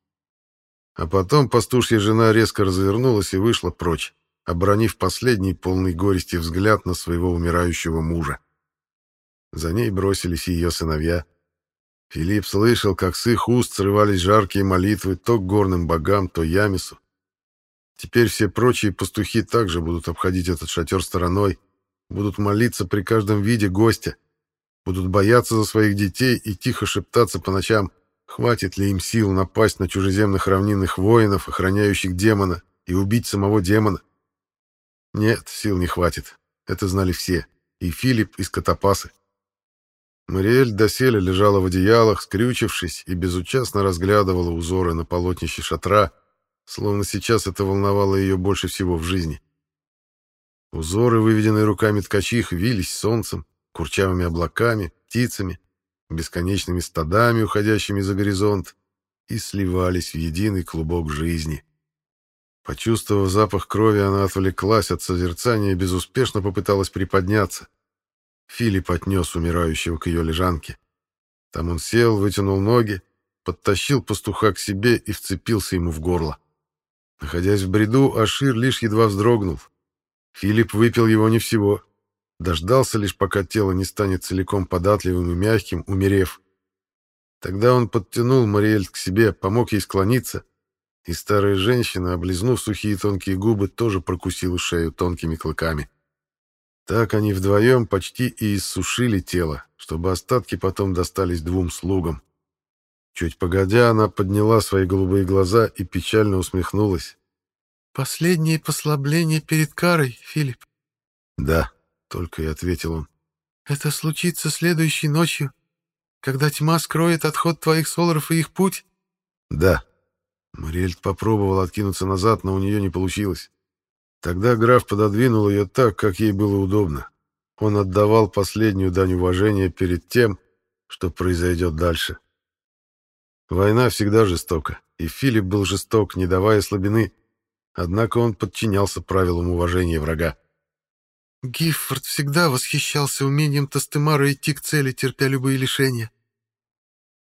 Speaker 1: А потом пастушья жена резко развернулась и вышла прочь обронив последний полный горести взгляд на своего умирающего мужа. За ней бросились ее сыновья. Филипп слышал, как с их уст срывались жаркие молитвы то к горным богам, то Ямису. Теперь все прочие пастухи также будут обходить этот шатер стороной, будут молиться при каждом виде гостя, будут бояться за своих детей и тихо шептаться по ночам, хватит ли им сил напасть на чужеземных равнинных воинов, охраняющих демона, и убить самого демона. Нет, сил не хватит. Это знали все. И Филипп, и Скотопасы. Мариэль доселе лежала в одеялах, скрючившись, и безучастно разглядывала узоры на полотнище шатра, словно сейчас это волновало ее больше всего в жизни. Узоры, выведенные руками ткачих, вились солнцем, курчавыми облаками, птицами, бесконечными стадами, уходящими за горизонт, и сливались в единый клубок жизни. Почувствовав запах крови, она отвлеклась от созерцания и безуспешно попыталась приподняться. Филипп отнес умирающего к ее лежанке. Там он сел, вытянул ноги, подтащил пастуха к себе и вцепился ему в горло. Находясь в бреду, Ашир лишь едва вздрогнул. Филипп выпил его не всего. Дождался лишь, пока тело не станет целиком податливым и мягким, умерев. Тогда он подтянул Мариэль к себе, помог ей склониться — и старая женщина, облизнув сухие тонкие губы, тоже прокусила шею тонкими клыками. Так они вдвоем почти и иссушили тело, чтобы остатки потом достались двум слугам. Чуть погодя, она подняла свои голубые глаза и печально усмехнулась.
Speaker 2: «Последнее послабление перед карой, Филипп».
Speaker 1: «Да», — только и ответил он.
Speaker 2: «Это случится следующей ночью, когда тьма скроет отход твоих соларов и их путь?»
Speaker 1: «Да». Мариэльт попробовала откинуться назад, но у нее не получилось. Тогда граф пододвинул ее так, как ей было удобно. Он отдавал последнюю дань уважения перед тем, что произойдет дальше. Война всегда жестока, и Филипп был жесток, не давая слабины, однако он подчинялся правилам уважения врага.
Speaker 2: Гиффорд всегда восхищался умением Тастемара идти к цели, терпя любые лишения.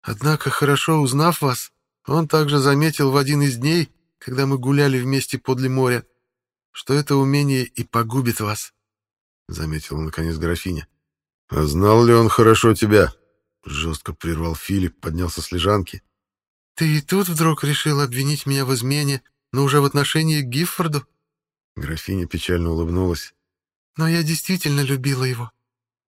Speaker 2: Однако, хорошо узнав вас, он также заметил в один из дней, когда мы гуляли вместе подле моря, что это умение и погубит вас, — заметила наконец графиня.
Speaker 1: — А знал ли он хорошо тебя? — жестко прервал Филипп, поднялся с лежанки.
Speaker 2: — Ты и тут вдруг решил обвинить меня в измене, но уже в отношении к Гиффорду?
Speaker 1: Графиня печально улыбнулась.
Speaker 2: — Но я действительно любила его.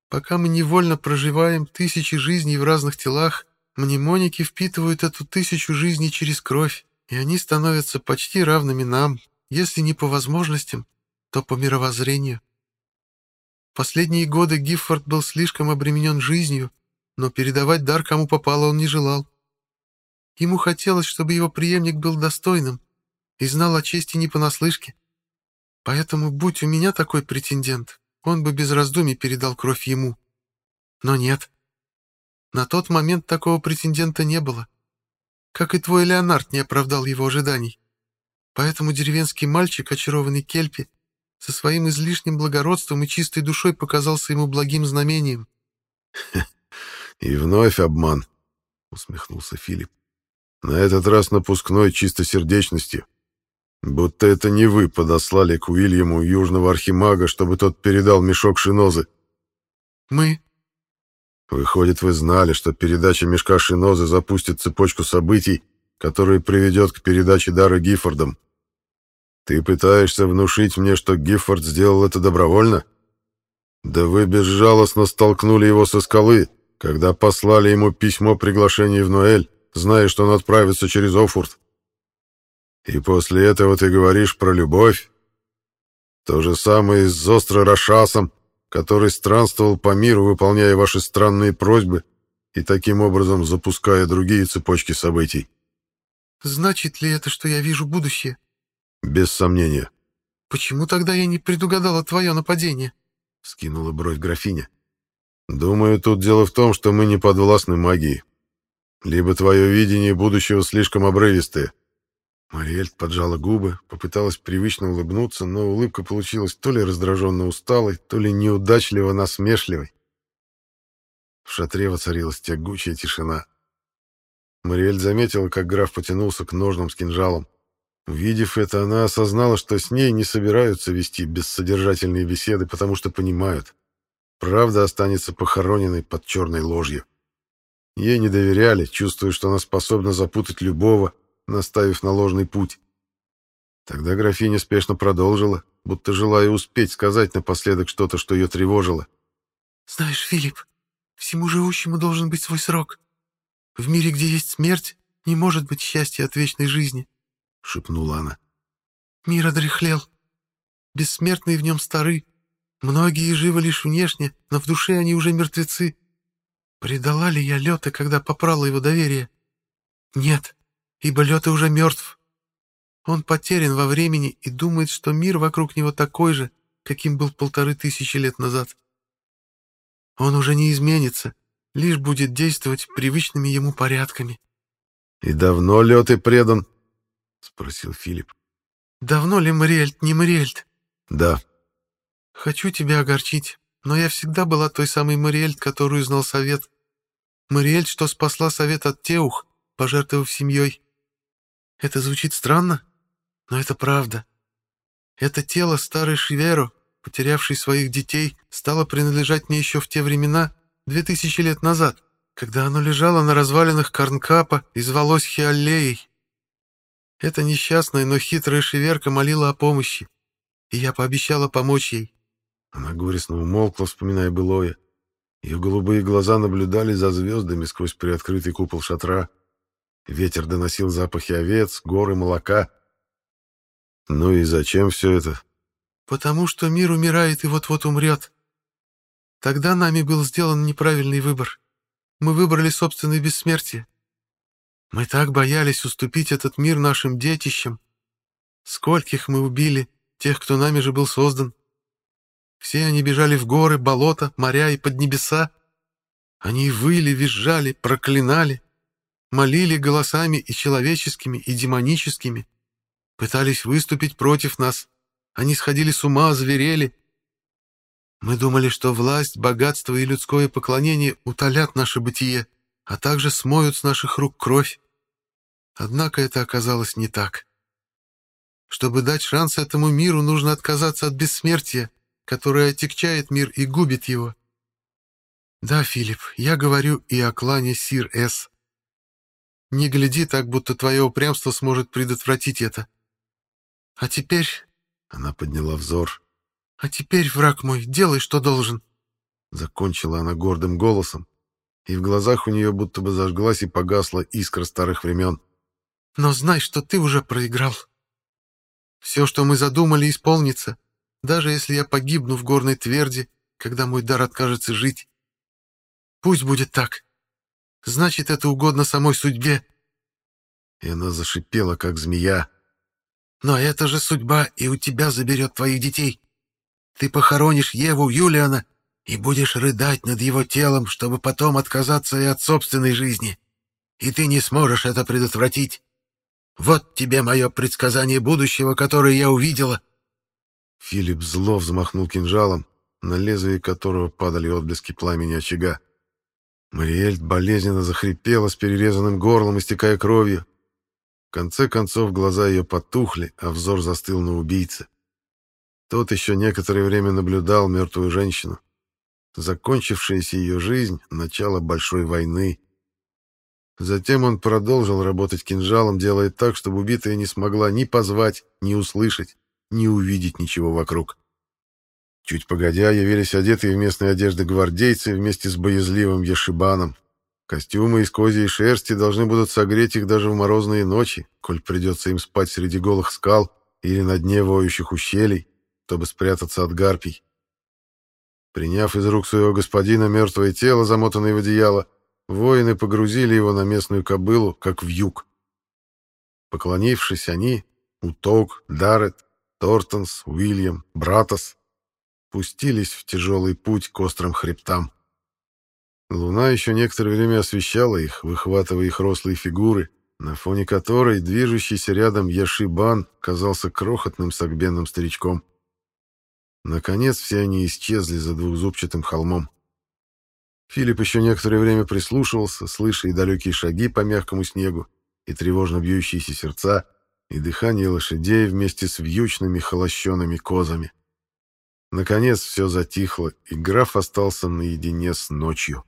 Speaker 2: Пока мы невольно проживаем тысячи жизней в разных телах, мнемоники впитывают эту тысячу жизней через кровь, и они становятся почти равными нам, если не по возможностям, то по мировоззрению. Последние годы Гиффорд был слишком обременен жизнью, но передавать дар кому попало он не желал. Ему хотелось, чтобы его преемник был достойным и знал о чести не понаслышке. Поэтому, будь у меня такой претендент, он бы без раздумий передал кровь ему. Но нет. На тот момент такого претендента не было. Как и твой Леонард не оправдал его ожиданий. Поэтому деревенский мальчик, очарованный Кельпи, со своим излишним благородством и чистой душой показался ему благим знамением.
Speaker 1: — И вновь обман, — усмехнулся Филипп. — На этот раз напускной чистосердечностью. Будто это не вы подослали к Уильяму южного архимага, чтобы тот передал мешок шинозы.
Speaker 2: — Мы.
Speaker 1: Выходит, вы знали, что передача мешка шинозы запустит цепочку событий, которая приведет к передаче дара Гиффордом. Ты пытаешься внушить мне, что Гиффорд сделал это добровольно? Да вы безжалостно столкнули его со скалы, когда послали ему письмо приглашения в Ноэль, зная, что он отправится через Офурт. И после этого ты говоришь про любовь? То же самое и с Зостро Рашасом, который странствовал по миру, выполняя ваши странные просьбы и таким образом запуская другие цепочки событий.
Speaker 2: Значит ли это, что я вижу будущее?
Speaker 1: Без сомнения.
Speaker 2: Почему тогда я не предугадала твое нападение?
Speaker 1: Скинула бровь графиня. Думаю, тут дело в том, что мы не подвластны магии. Либо твое видение будущего слишком обрывистое. Мариэльт поджала губы, попыталась привычно улыбнуться, но улыбка получилась то ли раздраженно усталой, то ли неудачливо насмешливой. В шатре воцарилась тягучая тишина. Мариэль заметила, как граф потянулся к ножным с кинжалом. Увидев это, она осознала, что с ней не собираются вести бессодержательные беседы, потому что понимают. Правда останется похороненной под черной ложью. Ей не доверяли, чувствуя, что она способна запутать любого, наставив на ложный путь. Тогда графиня спешно продолжила, будто желая успеть сказать напоследок что-то, что ее тревожило.
Speaker 2: «Знаешь, Филипп, всему живущему должен быть свой срок. В мире, где есть смерть, не может быть счастья от вечной жизни шепнула она. Мир одряхлел. Бессмертные в нем стары. Многие живы лишь внешне, но в душе они уже мертвецы. Предала ли я Лёта, когда попрала его доверие? Нет, ибо Лёта уже мертв. Он потерян во времени и думает, что мир вокруг него такой же, каким был полторы тысячи лет назад. Он уже не изменится, лишь будет действовать привычными ему порядками.
Speaker 1: — И давно Лёты предан? — спросил Филипп.
Speaker 2: «Давно ли Мариэльт не Мариэльт?»
Speaker 1: «Да».
Speaker 2: «Хочу тебя огорчить, но я всегда была той самой Мариэльт, которую знал Совет. Мариэльт, что спасла Совет от Теух, пожертвовав семьей. Это звучит странно, но это правда. Это тело старой Шиверо, потерявшей своих детей, стало принадлежать мне еще в те времена, две тысячи лет назад, когда оно лежало на развалинах Карнкапа и звалось Хиаллеей. Эта несчастная, но хитрая шеверка молила о помощи, и я пообещала помочь ей.
Speaker 1: Она горестно умолкла, вспоминая былое. Ее голубые глаза наблюдали за звездами сквозь приоткрытый купол шатра. Ветер доносил запахи овец, горы молока. Ну и зачем все это?
Speaker 2: Потому что мир умирает и вот-вот умрет. Тогда нами был сделан неправильный выбор. Мы выбрали собственное бессмертие. Мы так боялись уступить этот мир нашим детищам. Скольких мы убили, тех, кто нами же был создан. Все они бежали в горы, болота, моря и под небеса. Они выли, визжали, проклинали, молили голосами и человеческими, и демоническими, пытались выступить против нас. Они сходили с ума, зверели. Мы думали, что власть, богатство и людское поклонение утолят наше бытие, а также смоют с наших рук кровь. Однако это оказалось не так. Чтобы дать шанс этому миру, нужно отказаться от бессмертия, которое отягчает мир и губит его. Да, Филипп, я говорю и о клане Сир-С. Не гляди так, будто твое упрямство сможет предотвратить это. А теперь...
Speaker 1: Она подняла взор.
Speaker 2: А теперь, враг мой, делай, что должен.
Speaker 1: Закончила она гордым голосом, и в глазах у нее будто бы зажглась и погасла искра старых времен.
Speaker 2: Но знай, что ты уже проиграл. Все, что мы задумали, исполнится, даже если я погибну в горной тверди, когда мой дар откажется жить. Пусть будет так. Значит, это угодно самой судьбе.
Speaker 1: И она зашипела, как змея.
Speaker 2: Но это же судьба, и у тебя заберет твоих детей. Ты похоронишь Еву Юлиана и будешь рыдать над его телом, чтобы потом отказаться и от собственной жизни. И ты не сможешь это предотвратить. Вот тебе мое предсказание будущего, которое я увидела.
Speaker 1: Филипп зло взмахнул кинжалом, на лезвие которого падали отблески пламени очага. Мариэль болезненно захрипела с перерезанным горлом, истекая кровью. В конце концов глаза ее потухли, а взор застыл на убийце. Тот еще некоторое время наблюдал мертвую женщину. Закончившаяся ее жизнь — начало большой войны. Затем он продолжил работать кинжалом, делая так, чтобы убитая не смогла ни позвать, ни услышать, ни увидеть ничего вокруг. Чуть погодя, явились одетые в местные одежды гвардейцы вместе с боязливым Ешибаном. Костюмы из козьей шерсти должны будут согреть их даже в морозные ночи, коль придется им спать среди голых скал или на дне воющих ущелий, чтобы спрятаться от гарпий. Приняв из рук своего господина мертвое тело, замотанное в одеяло, воины погрузили его на местную кобылу, как в юг. Поклонившись, они, Уток, Дарет, Тортонс, Уильям, Братос, пустились в тяжелый путь к острым хребтам. Луна еще некоторое время освещала их, выхватывая их рослые фигуры, на фоне которой движущийся рядом Яшибан казался крохотным согбенным старичком. Наконец все они исчезли за двухзубчатым холмом. Филипп еще некоторое время прислушивался, слыша и далекие шаги по мягкому снегу, и тревожно бьющиеся сердца, и дыхание лошадей вместе с вьючными холощенными козами. Наконец все затихло, и граф остался наедине с ночью.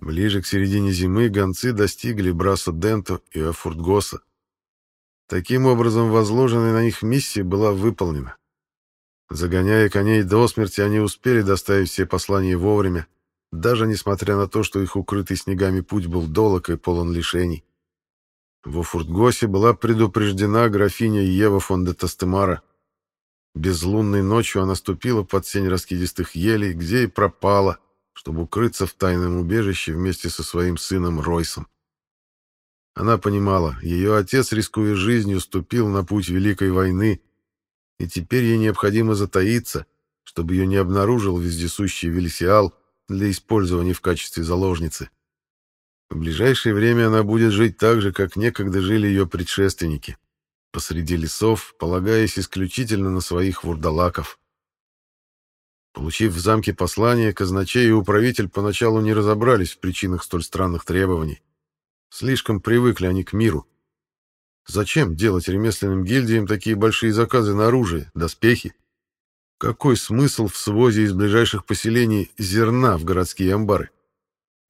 Speaker 1: Ближе к середине зимы гонцы достигли Брасо-Денто и Афуртгоса. Таким образом, возложенная на них миссия была выполнена. Загоняя коней до смерти, они успели доставить все послания вовремя, даже несмотря на то, что их укрытый снегами путь был долог и полон лишений. Во Фуртгосе была предупреждена графиня Ева фон де Тастемара. Безлунной ночью она ступила под сень раскидистых елей, где и пропала, чтобы укрыться в тайном убежище вместе со своим сыном Ройсом. Она понимала, ее отец, рискуя жизнью, ступил на путь Великой войны, и теперь ей необходимо затаиться, чтобы ее не обнаружил вездесущий Вельсиал для использования в качестве заложницы. В ближайшее время она будет жить так же, как некогда жили ее предшественники, посреди лесов, полагаясь исключительно на своих вурдалаков. Получив в замке послание, казначей и управитель поначалу не разобрались в причинах столь странных требований. Слишком привыкли они к миру. Зачем делать ремесленным гильдиям такие большие заказы на оружие, доспехи? Какой смысл в свозе из ближайших поселений зерна в городские амбары?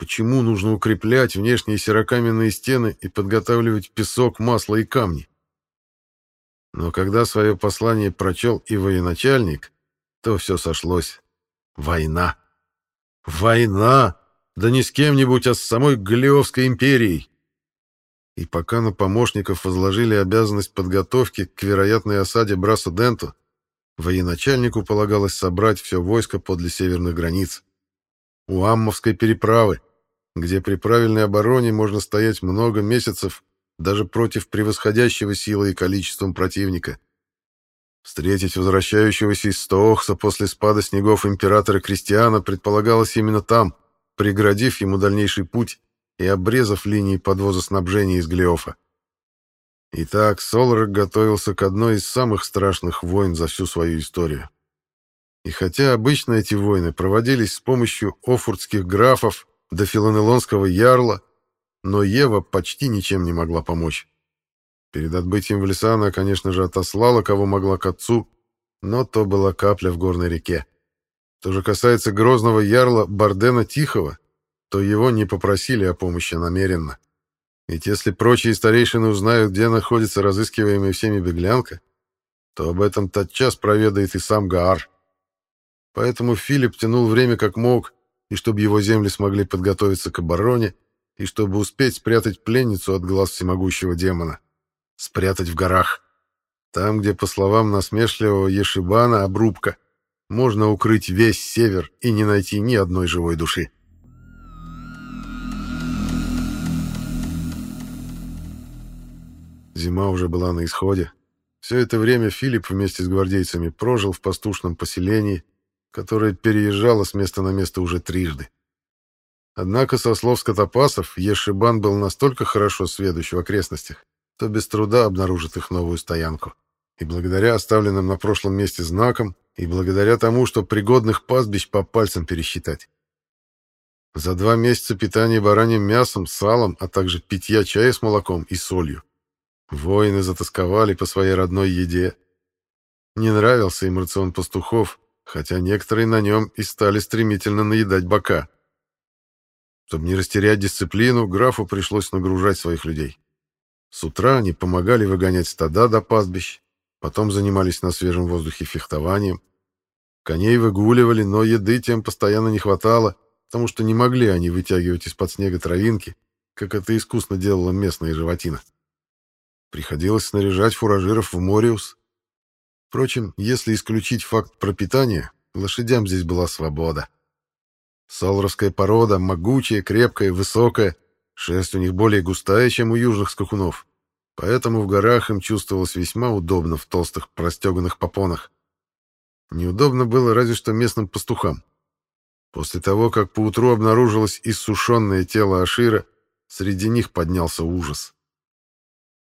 Speaker 1: Почему нужно укреплять внешние серокаменные стены и подготавливать песок, масло и камни? Но когда свое послание прочел и военачальник, то все сошлось. Война. Война! Да не с кем-нибудь, а с самой Галиовской империей. И пока на помощников возложили обязанность подготовки к вероятной осаде Брасу-Денту, военачальнику полагалось собрать все войско подле северных границ. У Аммовской переправы, где при правильной обороне можно стоять много месяцев даже против превосходящего силой и количеством противника. Встретить возвращающегося из Стоохса после спада снегов императора Кристиана предполагалось именно там, преградив ему дальнейший путь и обрезав линии подвоза снабжения из Глеофа. Итак, Солрак готовился к одной из самых страшных войн за всю свою историю. И хотя обычно эти войны проводились с помощью офуртских графов до филонелонского ярла, но Ева почти ничем не могла помочь. Перед отбытием в леса она, конечно же, отослала, кого могла к отцу, но то была капля в горной реке. Что же касается грозного ярла Бардена Тихого, то его не попросили о помощи намеренно. Ведь если прочие старейшины узнают, где находится разыскиваемая всеми беглянка, то об этом тотчас проведает и сам Гаар. Поэтому Филипп тянул время как мог, и чтобы его земли смогли подготовиться к обороне, и чтобы успеть спрятать пленницу от глаз всемогущего демона. Спрятать в горах. Там, где, по словам насмешливого Ешибана, обрубка, можно укрыть весь север и не найти ни одной живой души. Зима уже была на исходе. Все это время Филипп вместе с гвардейцами прожил в пастушном поселении, которое переезжало с места на место уже трижды. Однако, со слов скотопасов, Ешибан был настолько хорошо сведущ в окрестностях, то без труда обнаружит их новую стоянку. И благодаря оставленным на прошлом месте знакам, и благодаря тому, что пригодных пастбищ по пальцам пересчитать. За два месяца питания бараньим мясом, салом, а также питья чая с молоком и солью. Воины затасковали по своей родной еде. Не нравился им рацион пастухов, хотя некоторые на нем и стали стремительно наедать бока. Чтобы не растерять дисциплину, графу пришлось нагружать своих людей. С утра они помогали выгонять стада до пастбищ, потом занимались на свежем воздухе фехтованием. Коней выгуливали, но еды тем постоянно не хватало, потому что не могли они вытягивать из-под снега травинки, как это искусно делала местная животина. Приходилось снаряжать фуражиров в Мориус. Впрочем, если исключить факт пропитания, лошадям здесь была свобода. Салровская порода могучая, крепкая, высокая, шерсть у них более густая, чем у южных скакунов, поэтому в горах им чувствовалось весьма удобно в толстых простеганных попонах. Неудобно было разве что местным пастухам. После того, как поутру обнаружилось иссушенное тело Ашира, среди них поднялся ужас.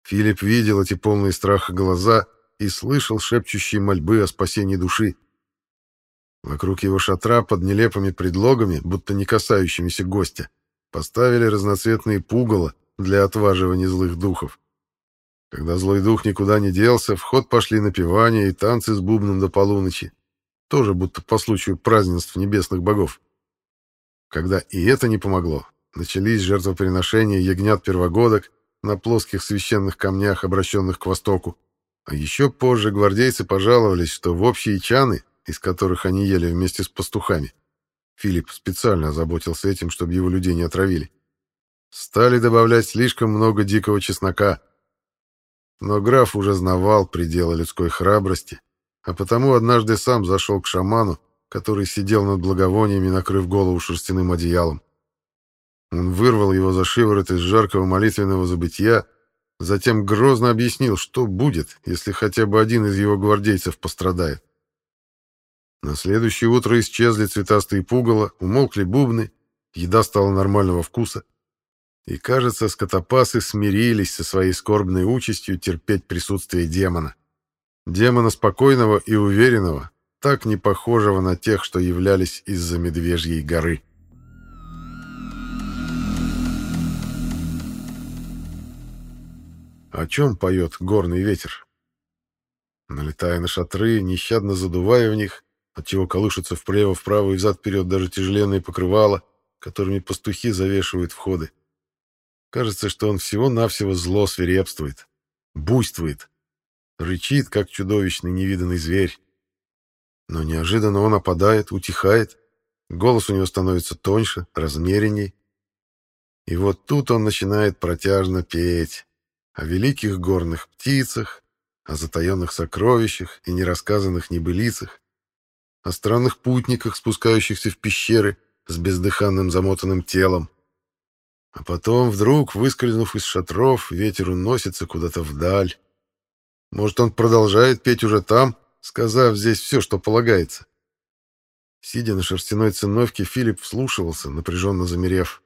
Speaker 1: Филипп видел эти полные страха глаза и слышал шепчущие мольбы о спасении души. Вокруг его шатра под нелепыми предлогами, будто не касающимися гостя, поставили разноцветные пугало для отваживания злых духов. Когда злой дух никуда не делся, в ход пошли напевания и танцы с бубном до полуночи, тоже будто по случаю празднеств небесных богов. Когда и это не помогло, начались жертвоприношения ягнят первогодок на плоских священных камнях, обращенных к востоку. А еще позже гвардейцы пожаловались, что в общие чаны из которых они ели вместе с пастухами. Филипп специально озаботился этим, чтобы его людей не отравили. Стали добавлять слишком много дикого чеснока. Но граф уже знавал пределы людской храбрости, а потому однажды сам зашел к шаману, который сидел над благовониями, накрыв голову шерстяным одеялом. Он вырвал его за шиворот из жаркого молитвенного забытия, затем грозно объяснил, что будет, если хотя бы один из его гвардейцев пострадает. На следующее утро исчезли цветастые пугало, умолкли бубны, еда стала нормального вкуса. И, кажется, скотопасы смирились со своей скорбной участью терпеть присутствие демона. Демона спокойного и уверенного, так не похожего на тех, что являлись из-за Медвежьей горы. О чем поет горный ветер? Налетая на шатры, нещадно задувая в них, отчего колышутся вправо-вправо и взад-вперед даже тяжеленные покрывала, которыми пастухи завешивают входы. Кажется, что он всего-навсего зло свирепствует, буйствует, рычит, как чудовищный невиданный зверь. Но неожиданно он опадает, утихает, голос у него становится тоньше, размеренней. И вот тут он начинает протяжно петь о великих горных птицах, о затаенных сокровищах и нерассказанных небылицах, о странных путниках, спускающихся в пещеры с бездыханным замотанным телом. А потом, вдруг, выскользнув из шатров, ветер уносится куда-то вдаль. Может, он продолжает петь уже там, сказав здесь все, что полагается. Сидя на шерстяной циновке, Филипп вслушивался, напряженно замерев.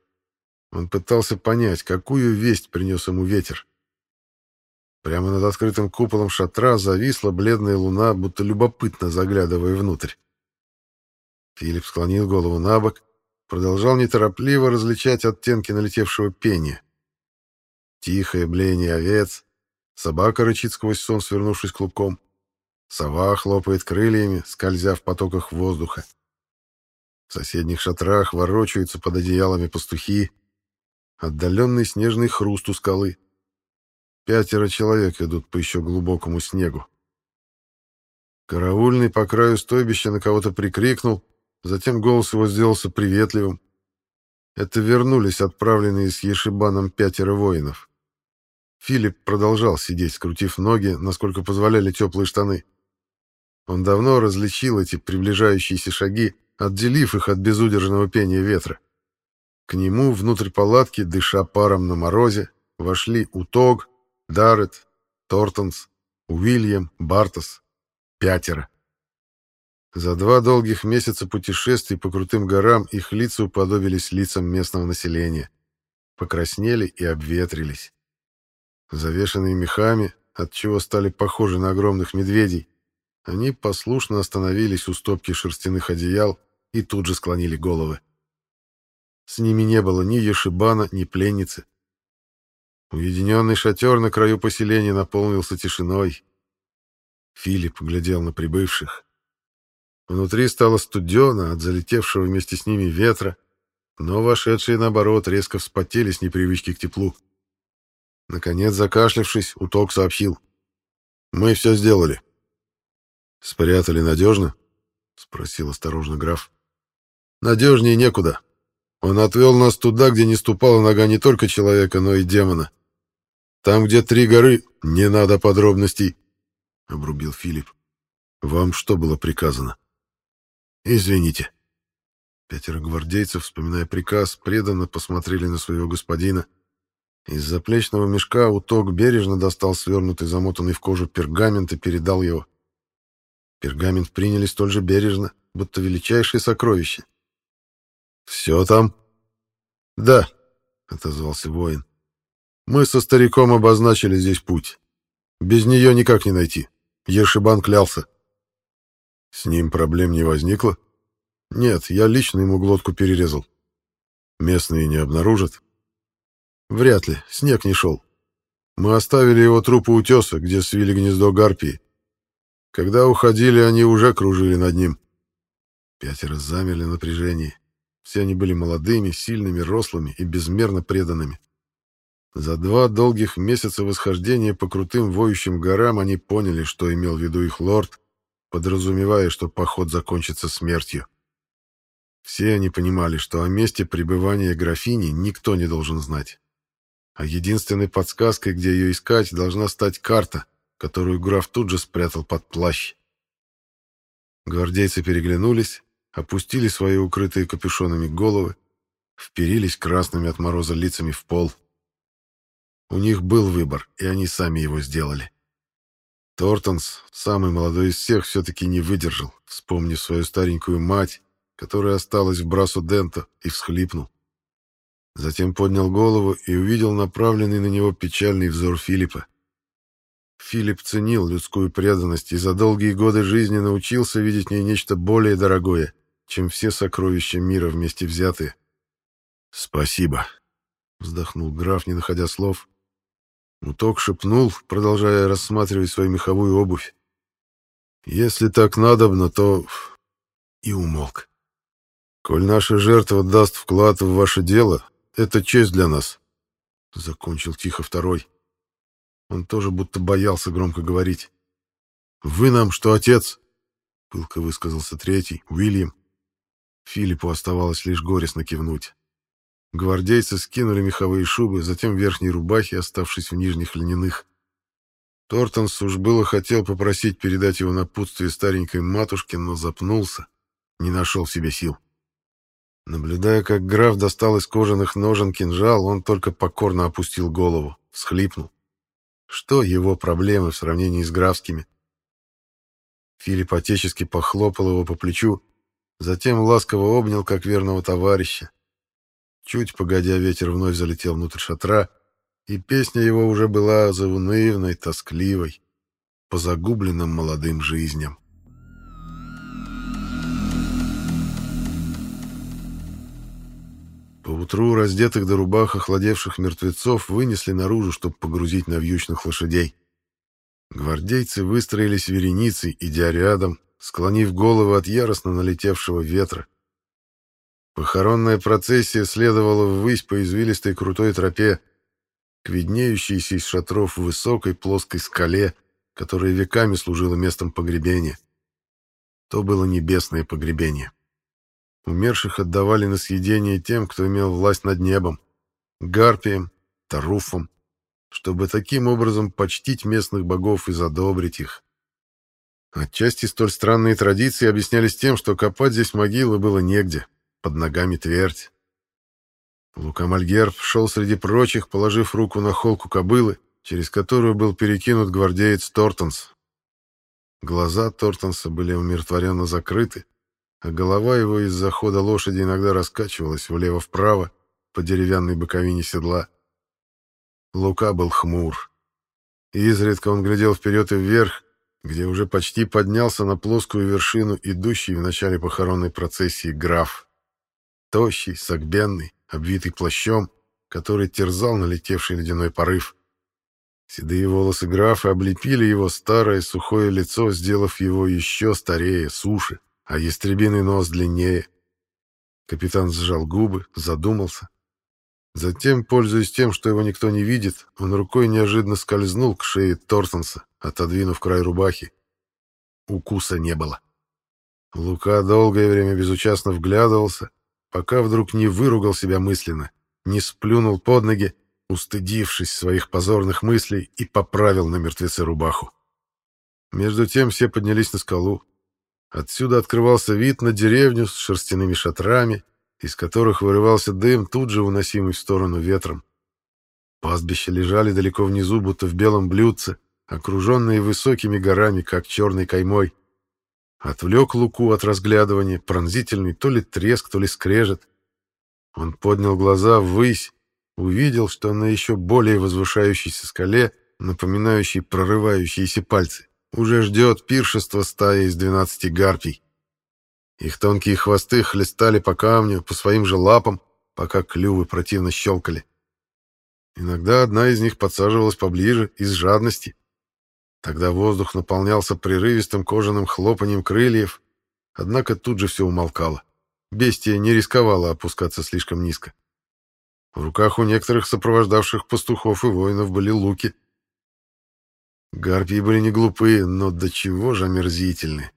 Speaker 1: Он пытался понять, какую весть принес ему ветер. Прямо над открытым куполом шатра зависла бледная луна, будто любопытно заглядывая внутрь. Филипп склонил голову на бок, продолжал неторопливо различать оттенки налетевшего пения. Тихое блеяние овец, собака рычит сквозь сон, свернувшись клубком, сова хлопает крыльями, скользя в потоках воздуха. В соседних шатрах ворочаются под одеялами пастухи, отдаленный снежный хруст у скалы. Пятеро человек идут по еще глубокому снегу. Караульный по краю стойбища на кого-то прикрикнул, затем голос его сделался приветливым. Это вернулись отправленные с Ешибаном пятеро воинов. Филипп продолжал сидеть, скрутив ноги, насколько позволяли теплые штаны. Он давно различил эти приближающиеся шаги, отделив их от безудержного пения ветра. К нему внутрь палатки, дыша паром на морозе, вошли Утог, Даррет, Тортонс, Уильям, Бартос. Пятеро. За два долгих месяца путешествий по крутым горам их лица уподобились лицам местного населения. Покраснели и обветрились. Завешенные мехами, отчего стали похожи на огромных медведей, они послушно остановились у стопки шерстяных одеял и тут же склонили головы. С ними не было ни Ешибана, ни пленницы. Уединенный шатер на краю поселения наполнился тишиной. Филипп глядел на прибывших. Внутри стало студено от залетевшего вместе с ними ветра, но вошедшие, наоборот, резко вспотели с непривычки к теплу. Наконец, закашлявшись, Уток сообщил. «Мы все сделали». «Спрятали надежно?» — спросил осторожно граф. «Надежнее некуда. Он отвел нас туда, где не ступала нога не только человека, но и демона. Там, где три горы, не надо подробностей, — обрубил Филипп. Вам что было приказано? Извините. Пятеро гвардейцев, вспоминая приказ, преданно посмотрели на своего господина. Из заплечного мешка уток бережно достал свернутый, замотанный в кожу пергамент и передал его. Пергамент приняли столь же бережно, будто величайшее сокровище. «Все там?» «Да», — отозвался воин. «Мы со стариком обозначили здесь путь. Без нее никак не найти. Ешибан клялся». «С ним проблем не возникло?» «Нет, я лично ему глотку перерезал. Местные не обнаружат?» «Вряд ли. Снег не шел. Мы оставили его труп у утеса, где свили гнездо гарпии. Когда уходили, они уже кружили над ним». Пятеро замерли в напряжении. Все они были молодыми, сильными, рослыми и безмерно преданными. За два долгих месяца восхождения по крутым воющим горам они поняли, что имел в виду их лорд, подразумевая, что поход закончится смертью. Все они понимали, что о месте пребывания графини никто не должен знать. А единственной подсказкой, где ее искать, должна стать карта, которую граф тут же спрятал под плащ. Гвардейцы переглянулись, опустили свои укрытые капюшонами головы, вперились красными от мороза лицами в пол. У них был выбор, и они сами его сделали. Тортонс, самый молодой из всех, все-таки не выдержал, вспомнив свою старенькую мать, которая осталась в брасу Денто, и всхлипнул. Затем поднял голову и увидел направленный на него печальный взор Филиппа. Филипп ценил людскую преданность и за долгие годы жизни научился видеть в ней нечто более дорогое, чем все сокровища мира вместе взятые. «Спасибо», — вздохнул граф, не находя слов. Муток шепнул, продолжая рассматривать свою меховую обувь. «Если так надобно, то...» И умолк. «Коль наша жертва даст вклад в ваше дело, это честь для нас», — закончил тихо второй. Он тоже будто боялся громко говорить. «Вы нам что, отец?» — пылко высказался третий, Уильям. Филиппу оставалось лишь горестно кивнуть. Гвардейцы скинули меховые шубы, затем верхние рубахи, оставшись в нижних льняных. Тортонс уж было хотел попросить передать его напутствие старенькой матушке, но запнулся, не нашел в себе сил. Наблюдая, как граф достал из кожаных ножен кинжал, он только покорно опустил голову, всхлипнул. Что его проблемы в сравнении с графскими? Филипп отечески похлопал его по плечу, затем ласково обнял, как верного товарища. Чуть погодя, ветер вновь залетел внутрь шатра, и песня его уже была заунывной, тоскливой, по загубленным молодым жизням. Поутру раздетых до рубах охладевших мертвецов вынесли наружу, чтобы погрузить на вьючных лошадей. Гвардейцы выстроились вереницей, идя рядом, склонив головы от яростно налетевшего ветра. Похоронная процессия следовала ввысь по извилистой крутой тропе, к виднеющейся из шатров высокой плоской скале, которая веками служила местом погребения. То было небесное погребение. Умерших отдавали на съедение тем, кто имел власть над небом, гарпиям, таруфам, чтобы таким образом почтить местных богов и задобрить их. Отчасти столь странные традиции объяснялись тем, что копать здесь могилы было негде, под ногами твердь. Лука Мальгерб шел среди прочих, положив руку на холку кобылы, через которую был перекинут гвардеец Тортонс. Глаза Тортонса были умиротворенно закрыты, а голова его из-за хода лошади иногда раскачивалась влево-вправо по деревянной боковине седла. Лука был хмур. Изредка он глядел вперед и вверх, где уже почти поднялся на плоскую вершину идущий в начале похоронной процессии граф. Тощий, согбенный, обвитый плащом, который терзал налетевший ледяной порыв. Седые волосы графа облепили его старое сухое лицо, сделав его еще старее, суше а ястребиный нос длиннее. Капитан сжал губы, задумался. Затем, пользуясь тем, что его никто не видит, он рукой неожиданно скользнул к шее Тортонса, отодвинув край рубахи. Укуса не было. Лука долгое время безучастно вглядывался, пока вдруг не выругал себя мысленно, не сплюнул под ноги, устыдившись своих позорных мыслей, и поправил на мертвеце рубаху. Между тем все поднялись на скалу. Отсюда открывался вид на деревню с шерстяными шатрами, из которых вырывался дым, тут же уносимый в сторону ветром. Пастбища лежали далеко внизу, будто в белом блюдце, окруженные высокими горами, как черной каймой. Отвлек Луку от разглядывания, пронзительный то ли треск, то ли скрежет. Он поднял глаза ввысь, увидел, что на еще более возвышающейся скале, напоминающей прорывающиеся пальцы, уже ждет пиршество стаи из двенадцати гарпий. Их тонкие хвосты хлестали по камню, по своим же лапам, пока клювы противно щелкали. Иногда одна из них подсаживалась поближе, из жадности. Тогда воздух наполнялся прерывистым кожаным хлопанием крыльев, однако тут же все умолкало. Бестия не рисковала опускаться слишком низко. В руках у некоторых сопровождавших пастухов и воинов были луки — Гарпии были не глупые, но до чего же омерзительны.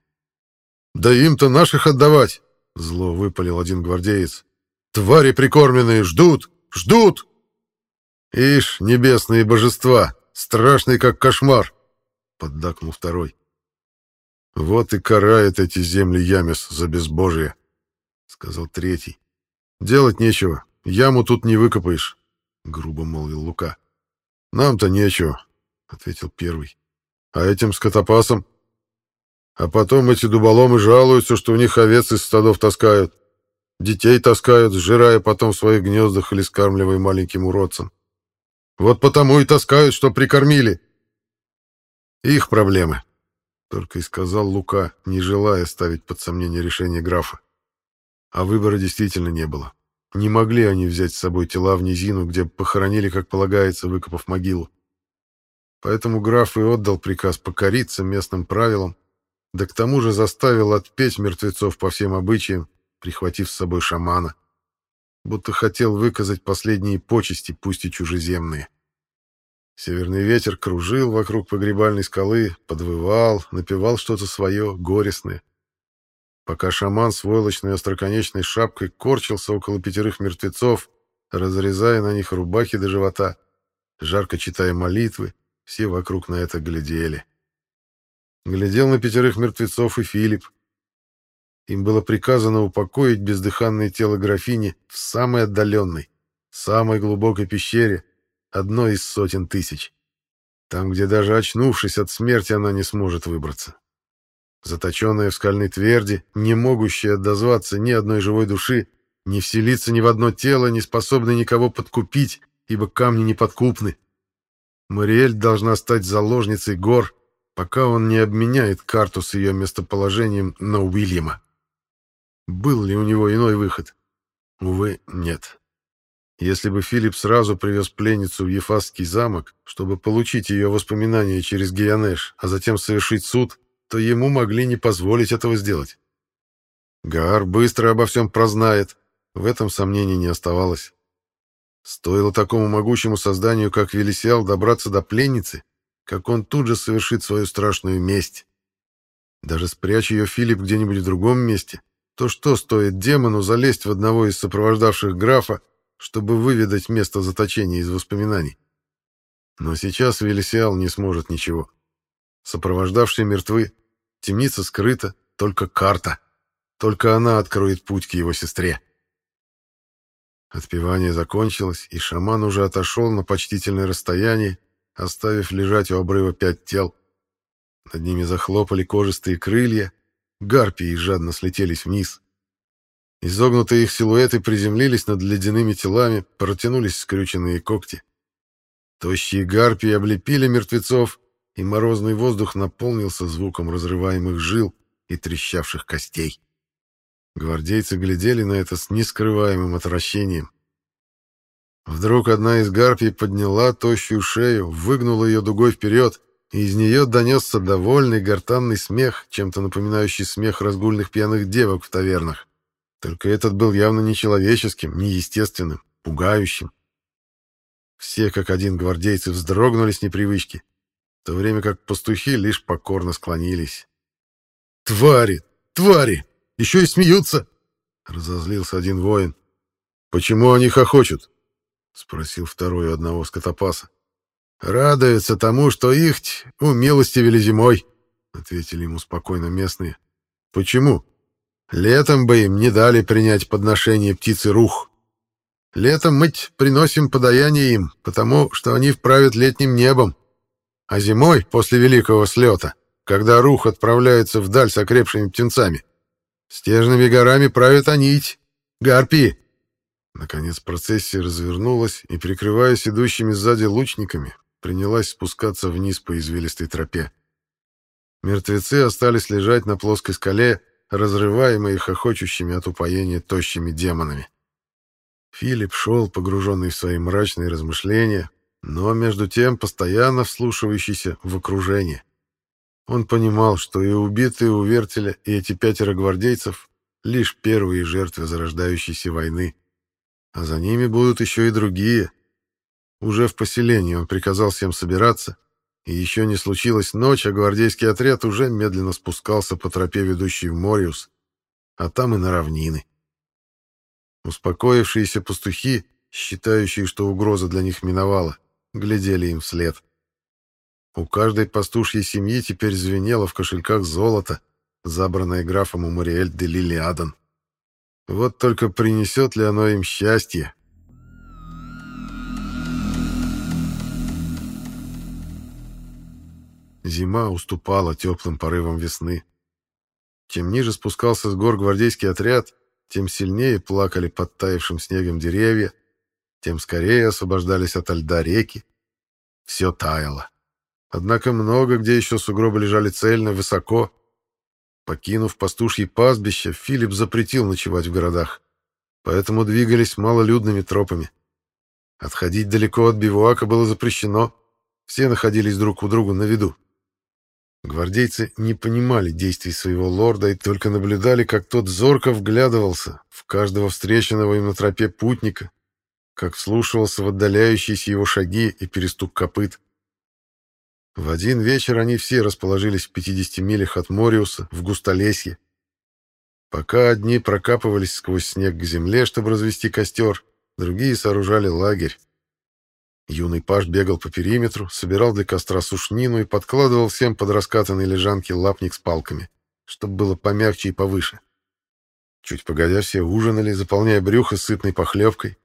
Speaker 1: «Да им-то наших отдавать!» — зло выпалил один гвардеец. «Твари прикормленные ждут! Ждут!» «Ишь, небесные божества! Страшный, как кошмар!» — поддакнул второй. «Вот и карает эти земли Ямес за безбожие», — сказал третий. «Делать нечего, яму тут не выкопаешь», — грубо молвил Лука. «Нам-то нечего, ответил первый. А этим скотопасам? А потом эти дуболомы жалуются, что у них овец из стадов таскают. Детей таскают, сжирая потом в своих гнездах или скармливая маленьким уродцам. Вот потому и таскают, что прикормили. Их проблемы, только и сказал Лука, не желая ставить под сомнение решение графа. А выбора действительно не было. Не могли они взять с собой тела в низину, где похоронили, как полагается, выкопав могилу. Поэтому граф и отдал приказ покориться местным правилам, да к тому же заставил отпеть мертвецов по всем обычаям, прихватив с собой шамана. Будто хотел выказать последние почести, пусть и чужеземные. Северный ветер кружил вокруг погребальной скалы, подвывал, напевал что-то свое, горестное. пока шаман с войлочной остроконечной шапкой корчился около пятерых мертвецов, разрезая на них рубахи до живота, жарко читая молитвы, все вокруг на это глядели. Глядел на пятерых мертвецов и Филипп. Им было приказано упокоить бездыханное тело графини в самой отдаленной, самой глубокой пещере, одной из сотен тысяч. Там, где даже очнувшись от смерти, она не сможет выбраться. Заточенная в скальной тверди, не могущая дозваться ни одной живой души, не вселиться ни в одно тело, не способная никого подкупить, ибо камни неподкупны. Мариэль должна стать заложницей гор, пока он не обменяет карту с ее местоположением на Уильяма. Был ли у него иной выход? Увы, нет. Если бы Филипп сразу привез пленницу в Ефасский замок, чтобы получить ее воспоминания через Гианеш, а затем совершить суд, то ему могли не позволить этого сделать. Гаар быстро обо всем прознает, в этом сомнений не оставалось. Стоило такому могучему созданию, как Велисиал, добраться до пленницы, как он тут же совершит свою страшную месть. Даже спрячь ее Филипп где-нибудь в другом месте, то что стоит демону залезть в одного из сопровождавших графа, чтобы выведать место заточения из воспоминаний? Но сейчас Велисиал не сможет ничего. Сопровождавшие мертвы, темница скрыта, только карта. Только она откроет путь к его сестре. Отпевание закончилось, и шаман уже отошел на почтительное расстояние, оставив лежать у обрыва пять тел. Над ними захлопали кожистые крылья, гарпии жадно слетелись вниз. Изогнутые их силуэты приземлились над ледяными телами, протянулись скрюченные когти. Тощие гарпии облепили мертвецов, и морозный воздух наполнился звуком разрываемых жил и трещавших костей. Гвардейцы глядели на это с нескрываемым отвращением. Вдруг одна из гарпий подняла тощую шею, выгнула ее дугой вперед, и из нее донесся довольный гортанный смех, чем-то напоминающий смех разгульных пьяных девок в тавернах. Только этот был явно не человеческим, не естественным, пугающим. Все как один гвардейцы вздрогнули с непривычки, в то время как пастухи лишь покорно склонились. «Твари! Твари!» Еще и смеются!» — разозлился один воин. «Почему они хохочут?» — спросил второй одного скотопаса. «Радуются тому, что их умилостивили зимой», — ответили ему спокойно местные. «Почему?» «Летом бы им не дали принять подношение птицы рух. Летом мы приносим подаяние им, потому что они вправят летним небом. А зимой, после великого слета, когда рух отправляется вдаль с окрепшими птенцами, Стежными горами правят Анить, Гарпии. Наконец процессия развернулась и, прикрываясь идущими сзади лучниками, принялась спускаться вниз по извилистой тропе. Мертвецы остались лежать на плоской скале, разрываемые хохочущими от упоения тощими демонами. Филипп шел, погруженный в свои мрачные размышления, но между тем постоянно вслушивающийся в окружение. Он понимал, что и убитые у вертеля, и эти пятеро гвардейцев — лишь первые жертвы зарождающейся войны. А за ними будут еще и другие. Уже в поселении он приказал всем собираться, еще не случилась ночь, а гвардейский отряд уже медленно спускался по тропе, ведущей в Мориус, а там и на равнины. Успокоившиеся пастухи, считающие, что угроза для них миновала, глядели им вслед. У каждой пастушьей семьи теперь звенело в кошельках золото, забранное графом у Мариэль де Лилиадан. Вот только принесет ли оно им счастье? Зима уступала теплым порывам весны. Чем ниже спускался с гор гвардейский отряд, тем сильнее плакали под таявшим снегом деревья, тем скорее освобождались от льда реки. Все таяло. Однако много где еще сугробы лежали цельно, высоко. Покинув пастушье пастбище, Филипп запретил ночевать в городах, поэтому двигались малолюдными тропами. Отходить далеко от бивуака было запрещено, все находились друг у друга на виду. Гвардейцы не понимали действий своего лорда и только наблюдали, как тот зорко вглядывался в каждого встреченного им на тропе путника, как вслушивался в отдаляющиеся его шаги и перестук копыт. В один вечер они все расположились в 50 милях от Мориуса, в Густолесье. Пока одни прокапывались сквозь снег к земле, чтобы развести костер, другие сооружали лагерь. Юный паш бегал по периметру, собирал для костра сушнину и подкладывал всем под раскатанные лежанки лапник с палками, чтобы было помягче и повыше. Чуть погодя, все ужинали, заполняя брюхо сытной похлебкой.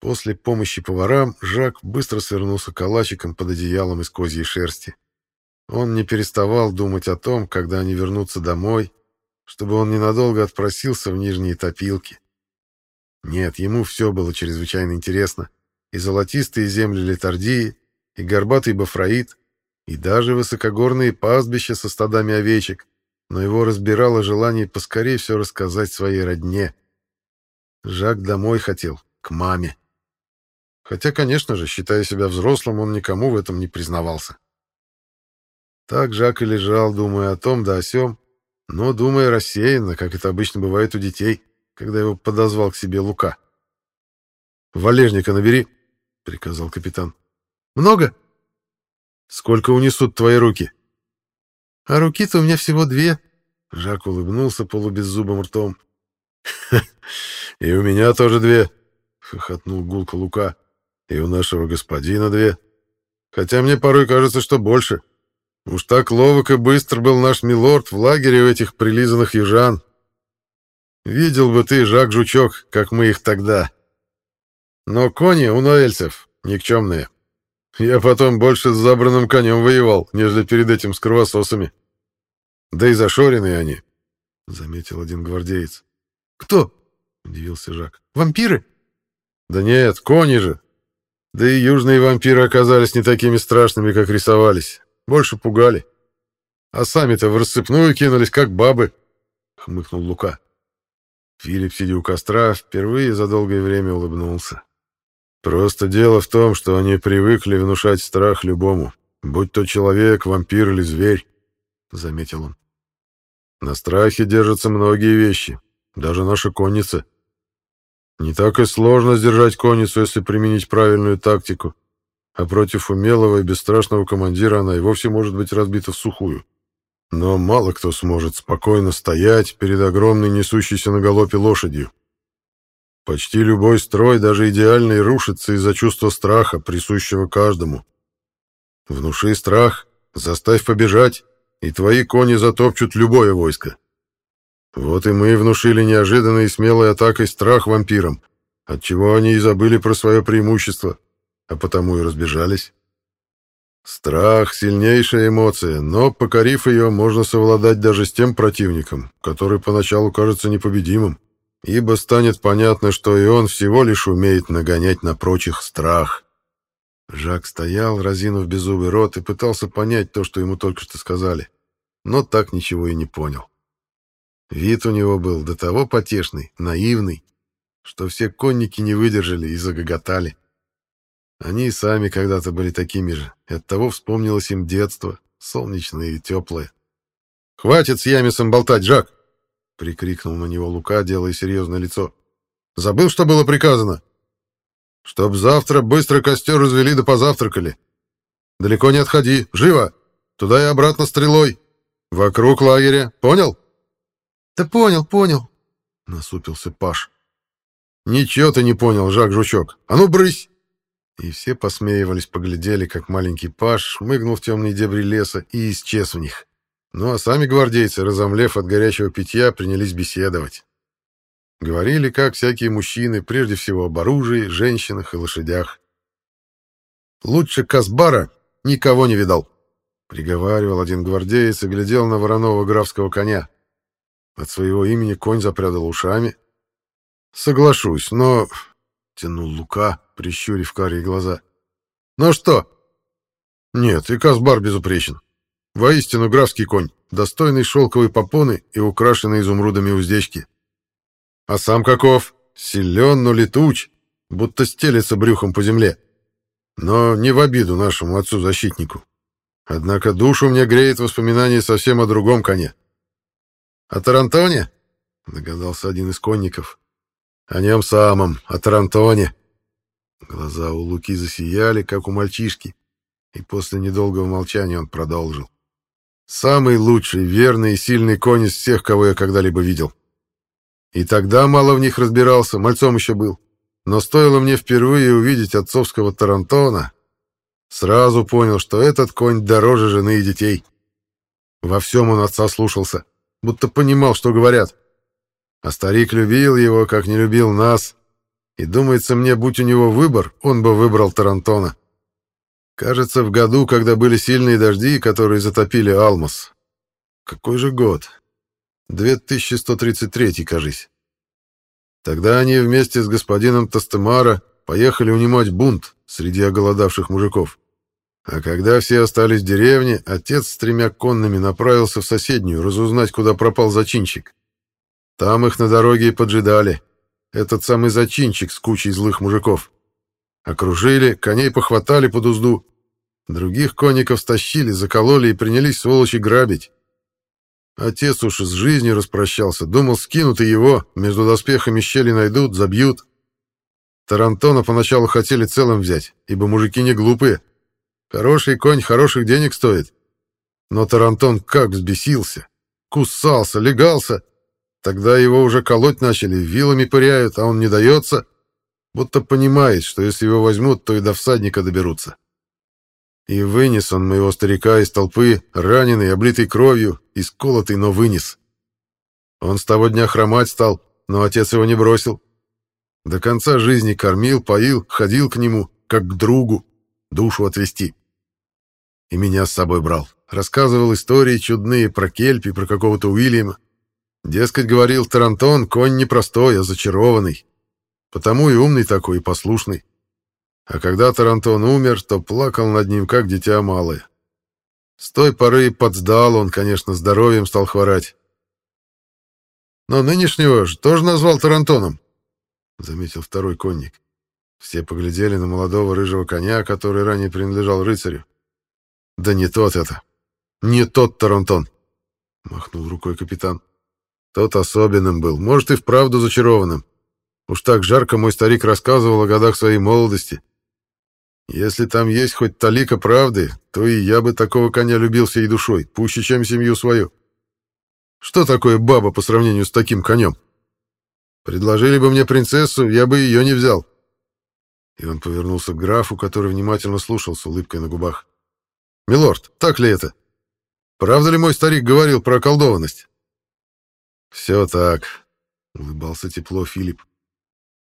Speaker 1: После помощи поварам Жак быстро свернулся калачиком под одеялом из козьей шерсти. Он не переставал думать о том, когда они вернутся домой, чтобы он ненадолго отпросился в нижние топилки. Нет, ему все было чрезвычайно интересно. И золотистые земли Летардии, и горбатый Бафраид, и даже высокогорные пастбища со стадами овечек, но его разбирало желание поскорее все рассказать своей родне. Жак домой хотел, к маме. Хотя, конечно же, считая себя взрослым, он никому в этом не признавался. Так Жак и лежал, думая о том да о сём, но думая рассеянно, как это обычно бывает у детей, когда его подозвал к себе Лука. «Валежника набери», — приказал капитан.
Speaker 2: «Много?»
Speaker 1: «Сколько унесут твои руки?»
Speaker 2: «А руки-то у меня всего две».
Speaker 1: Жак улыбнулся полубеззубым ртом. «И у меня тоже две», — хохотнул гулко Лука. И у нашего господина две. Хотя мне порой кажется, что больше. Уж так ловок и быстр был наш милорд в лагере у этих прилизанных южан. Видел бы ты, Жак Жучок, как мы их тогда. Но кони у ноэльцев никчемные. Я потом больше с забранным конем воевал, нежели перед этим с кровососами. Да и зашоренные они, — заметил один гвардеец.
Speaker 2: — Кто?
Speaker 1: — удивился Жак.
Speaker 2: — Вампиры?
Speaker 1: — Да нет, кони же. Да и южные вампиры оказались не такими страшными, как рисовались. Больше пугали. А сами-то в рассыпную кинулись, как бабы, — хмыкнул Лука. Филипп, сидя у костра, впервые за долгое время улыбнулся. Просто дело в том, что они привыкли внушать страх любому, будь то человек, вампир или зверь, — заметил он. На страхе держатся многие вещи, даже наша конница. Не так и сложно сдержать конницу, если применить правильную тактику. А против умелого и бесстрашного командира она и вовсе может быть разбита в сухую. Но мало кто сможет спокойно стоять перед огромной несущейся на галопе лошадью. Почти любой строй, даже идеальный, рушится из-за чувства страха, присущего каждому. Внуши страх, заставь побежать, и твои кони затопчут любое войско. Вот и мы внушили неожиданной и смелой атакой страх вампирам, отчего они и забыли про свое преимущество, а потому и разбежались. Страх — сильнейшая эмоция, но, покорив ее, можно совладать даже с тем противником, который поначалу кажется непобедимым, ибо станет понятно, что и он всего лишь умеет нагонять на прочих страх. Жак стоял, разинув беззубый рот, и пытался понять то, что ему только что сказали, но так ничего и не понял. Вид у него был до того потешный, наивный, что все конники не выдержали и загоготали. Они и сами когда-то были такими же, и оттого вспомнилось им детство, солнечное и теплое. «Хватит с Ямисом болтать, Жак!» — прикрикнул на него Лука, делая серьезное лицо. «Забыл, что было приказано?» «Чтоб завтра быстро костер развели да позавтракали. Далеко не отходи, живо! Туда и обратно стрелой. Вокруг лагеря, понял?»
Speaker 2: Да понял, понял,
Speaker 1: насупился Паш. Ничего ты не понял, Жак Жучок. А ну брысь! И все посмеивались, поглядели, как маленький Паш шмыгнул в темные дебри леса и исчез в них. Ну а сами гвардейцы, разомлев от горячего питья, принялись беседовать. Говорили, как всякие мужчины, прежде всего об оружии, женщинах и лошадях. «Лучше Казбара никого не видал», — приговаривал один гвардеец и глядел на вороного графского коня. От своего имени конь запрядал ушами. «Соглашусь, но...» — тянул Лука, прищурив карие глаза. «Ну что?» «Нет, и Казбар безупречен. Воистину графский конь, достойный шелковой попоны и украшенный изумрудами уздечки. А сам каков? Силен, но летуч, будто стелется брюхом по земле. Но не в обиду нашему отцу-защитнику. Однако душу мне греет воспоминание совсем о другом коне. «О Тарантоне?» — догадался один из конников. «О нем самом, о Тарантоне». Глаза у Луки засияли, как у мальчишки, и после недолгого молчания он продолжил. «Самый лучший, верный и сильный конь из всех, кого я когда-либо видел. И тогда мало в них разбирался, мальцом еще был. Но стоило мне впервые увидеть отцовского Тарантона, сразу понял, что этот конь дороже жены и детей. Во всем он отца слушался, будто понимал, что говорят. А старик любил его, как не любил нас. И думается мне, будь у него выбор, он бы выбрал Тарантона. Кажется, в году, когда были сильные дожди, которые затопили Алмас. Какой же год? 2133, кажись. Тогда они вместе с господином Тастемара поехали унимать бунт среди оголодавших мужиков. А когда все остались в деревне, отец с тремя конными направился в соседнюю, разузнать, куда пропал зачинщик. Там их на дороге и поджидали. Этот самый зачинщик с кучей злых мужиков. Окружили, коней похватали под узду. Других конников стащили, закололи и принялись сволочи грабить. Отец уж с жизнью распрощался, думал, скинут и его, между доспехами щели найдут, забьют. Тарантона поначалу хотели целым взять, ибо мужики не глупые. Хороший конь хороших денег стоит. Но Тарантон как взбесился. Кусался, легался. Тогда его уже колоть начали, вилами пыряют, а он не дается. Будто понимает, что если его возьмут, то и до всадника доберутся. И вынес он моего старика из толпы, раненый, облитый кровью, исколотый, но вынес. Он с того дня хромать стал, но отец его не бросил. До конца жизни кормил, поил, ходил к нему, как к другу, душу отвести. И меня с собой брал. Рассказывал истории чудные про Кельпи, про какого-то Уильяма. Дескать, говорил Тарантон, конь непростой, а зачарованный. Потому и умный такой, и послушный. А когда Тарантон умер, то плакал над ним, как дитя малое. С той поры подсдал он, конечно, здоровьем стал хворать. Но нынешнего же тоже назвал Тарантоном, — заметил второй конник. Все поглядели на молодого рыжего коня, который ранее принадлежал рыцарю. «Да не тот это! Не тот Тарантон!» — махнул рукой капитан. «Тот особенным был, может, и вправду зачарованным. Уж так жарко мой старик рассказывал о годах своей молодости. Если там есть хоть талика правды, то и я бы такого коня любил всей душой, пуще, чем семью свою. Что такое баба по сравнению с таким конем? Предложили бы мне принцессу, я бы ее не взял. И он повернулся к графу, который внимательно слушал с улыбкой на губах. «Милорд, так ли это? Правда ли мой старик говорил про околдованность?» «Все так», — улыбался тепло Филипп.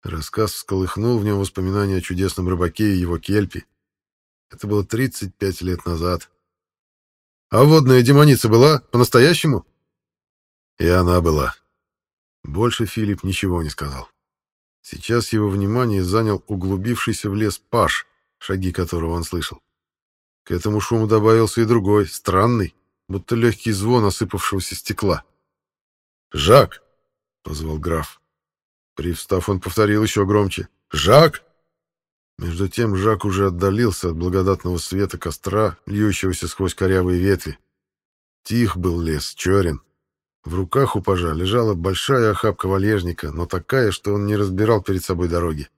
Speaker 1: Рассказ всколыхнул в нем воспоминания о чудесном рыбаке и его кельпе. Это было 35 лет назад. А водная демоница была по-настоящему? И она была. Больше Филипп ничего не сказал. Сейчас его внимание занял углубившийся в лес паш, шаги которого он слышал. К этому шуму добавился и другой, странный, будто легкий звон осыпавшегося стекла. «Жак!» — позвал граф. Привстав, он повторил еще громче. «Жак!» Между тем Жак уже отдалился от благодатного света костра, льющегося сквозь корявые ветви. Тих был лес, черен. В руках у пажа лежала большая охапка валежника, но такая, что он не разбирал перед собой дороги.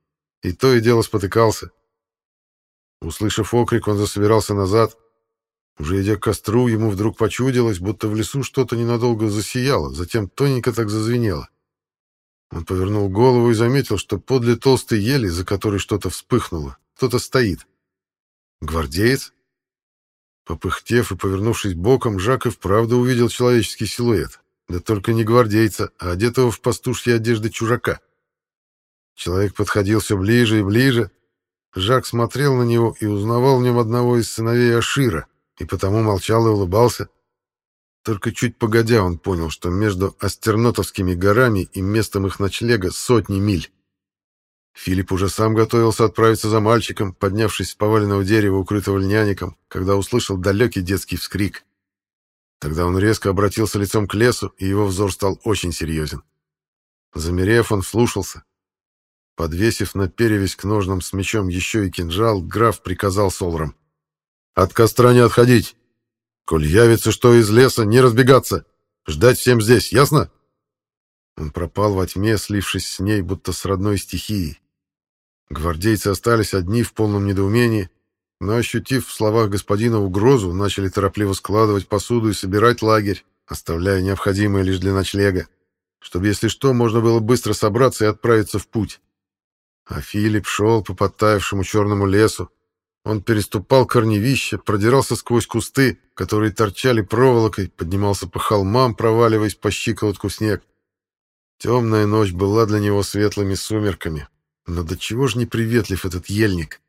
Speaker 1: И то и дело спотыкался. Услышав окрик, он засобирался назад. Уже идя к костру, ему вдруг почудилось, будто в лесу что-то ненадолго засияло, затем тоненько так зазвенело. Он повернул голову и заметил, что подле толстой ели, за которой что-то вспыхнуло, кто-то стоит. Гвардеец? Попыхтев и повернувшись боком, Жак и вправду увидел человеческий силуэт. Да только не гвардейца, а одетого в пастушьи одежды чужака. Человек подходил все ближе и ближе. Жак смотрел на него и узнавал в нем одного из сыновей Ашира, и потому молчал и улыбался. Только чуть погодя он понял, что между Астернотовскими горами и местом их ночлега сотни миль. Филипп уже сам готовился отправиться за мальчиком, поднявшись с поваленного дерева, укрытого льняником, когда услышал далекий детский вскрик. Тогда он резко обратился лицом к лесу, и его взор стал очень серьезен. Замерев, он вслушался. Подвесив на перевязь к ножнам с мечом еще и кинжал, граф приказал Солрам. «От костра не отходить! Коль явится что из леса, не разбегаться. Ждать всем здесь, ясно?» Он пропал во тьме, слившись с ней, будто с родной стихией. Гвардейцы остались одни в полном недоумении, но, ощутив в словах господина угрозу, начали торопливо складывать посуду и собирать лагерь, оставляя необходимое лишь для ночлега. чтобы, если что, можно было быстро собраться и отправиться в путь. А Филипп шел по подтаявшему черному лесу. Он переступал корневища, продирался сквозь кусты, которые торчали проволокой, поднимался по холмам, проваливаясь по щиколотку снег. Темная ночь была для него светлыми сумерками. Но до чего же неприветлив этот ельник?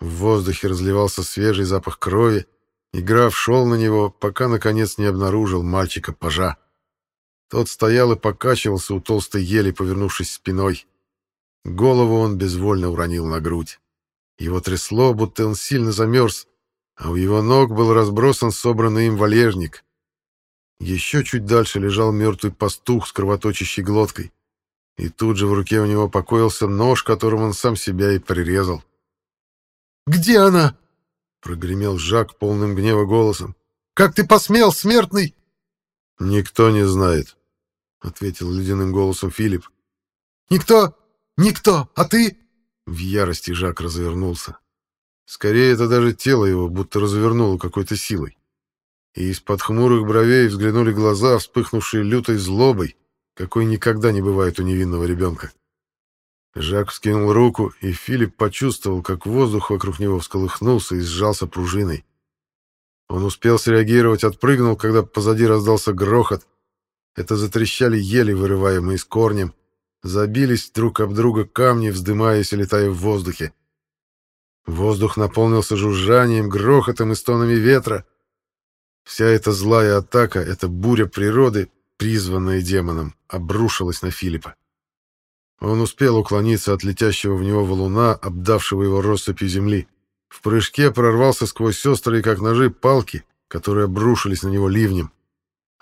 Speaker 1: В воздухе разливался свежий запах крови, и граф шел на него, пока, наконец, не обнаружил мальчика-пажа. Тот стоял и покачивался у толстой ели, повернувшись спиной. Голову он безвольно уронил на грудь. Его трясло, будто он сильно замерз, а у его ног был разбросан собранный им валежник. Еще чуть дальше лежал мертвый пастух с кровоточащей глоткой. И тут же в руке у него покоился нож, которым он сам себя и прирезал.
Speaker 2: «Где она?»
Speaker 1: — прогремел Жак полным гнева голосом.
Speaker 2: «Как ты посмел, смертный?»
Speaker 1: «Никто не знает», — ответил ледяным голосом Филипп.
Speaker 2: «Никто? Никто? А ты?»
Speaker 1: В ярости Жак развернулся. Скорее, это даже тело его будто развернуло какой-то силой. И из-под хмурых бровей взглянули глаза, вспыхнувшие лютой злобой, какой никогда не бывает у невинного ребенка. Жак вскинул руку, и Филипп почувствовал, как воздух вокруг него всколыхнулся и сжался пружиной. Он успел среагировать, отпрыгнул, когда позади раздался грохот. Это затрещали ели, вырываемые с корнем, забились друг об друга камни, вздымаясь и летая в воздухе. Воздух наполнился жужжанием, грохотом и стонами ветра. Вся эта злая атака, эта буря природы, призванная демоном, обрушилась на Филиппа. Он успел уклониться от летящего в него валуна, обдавшего его россыпью земли. В прыжке прорвался сквозь острые, как ножи, палки, которые обрушились на него ливнем.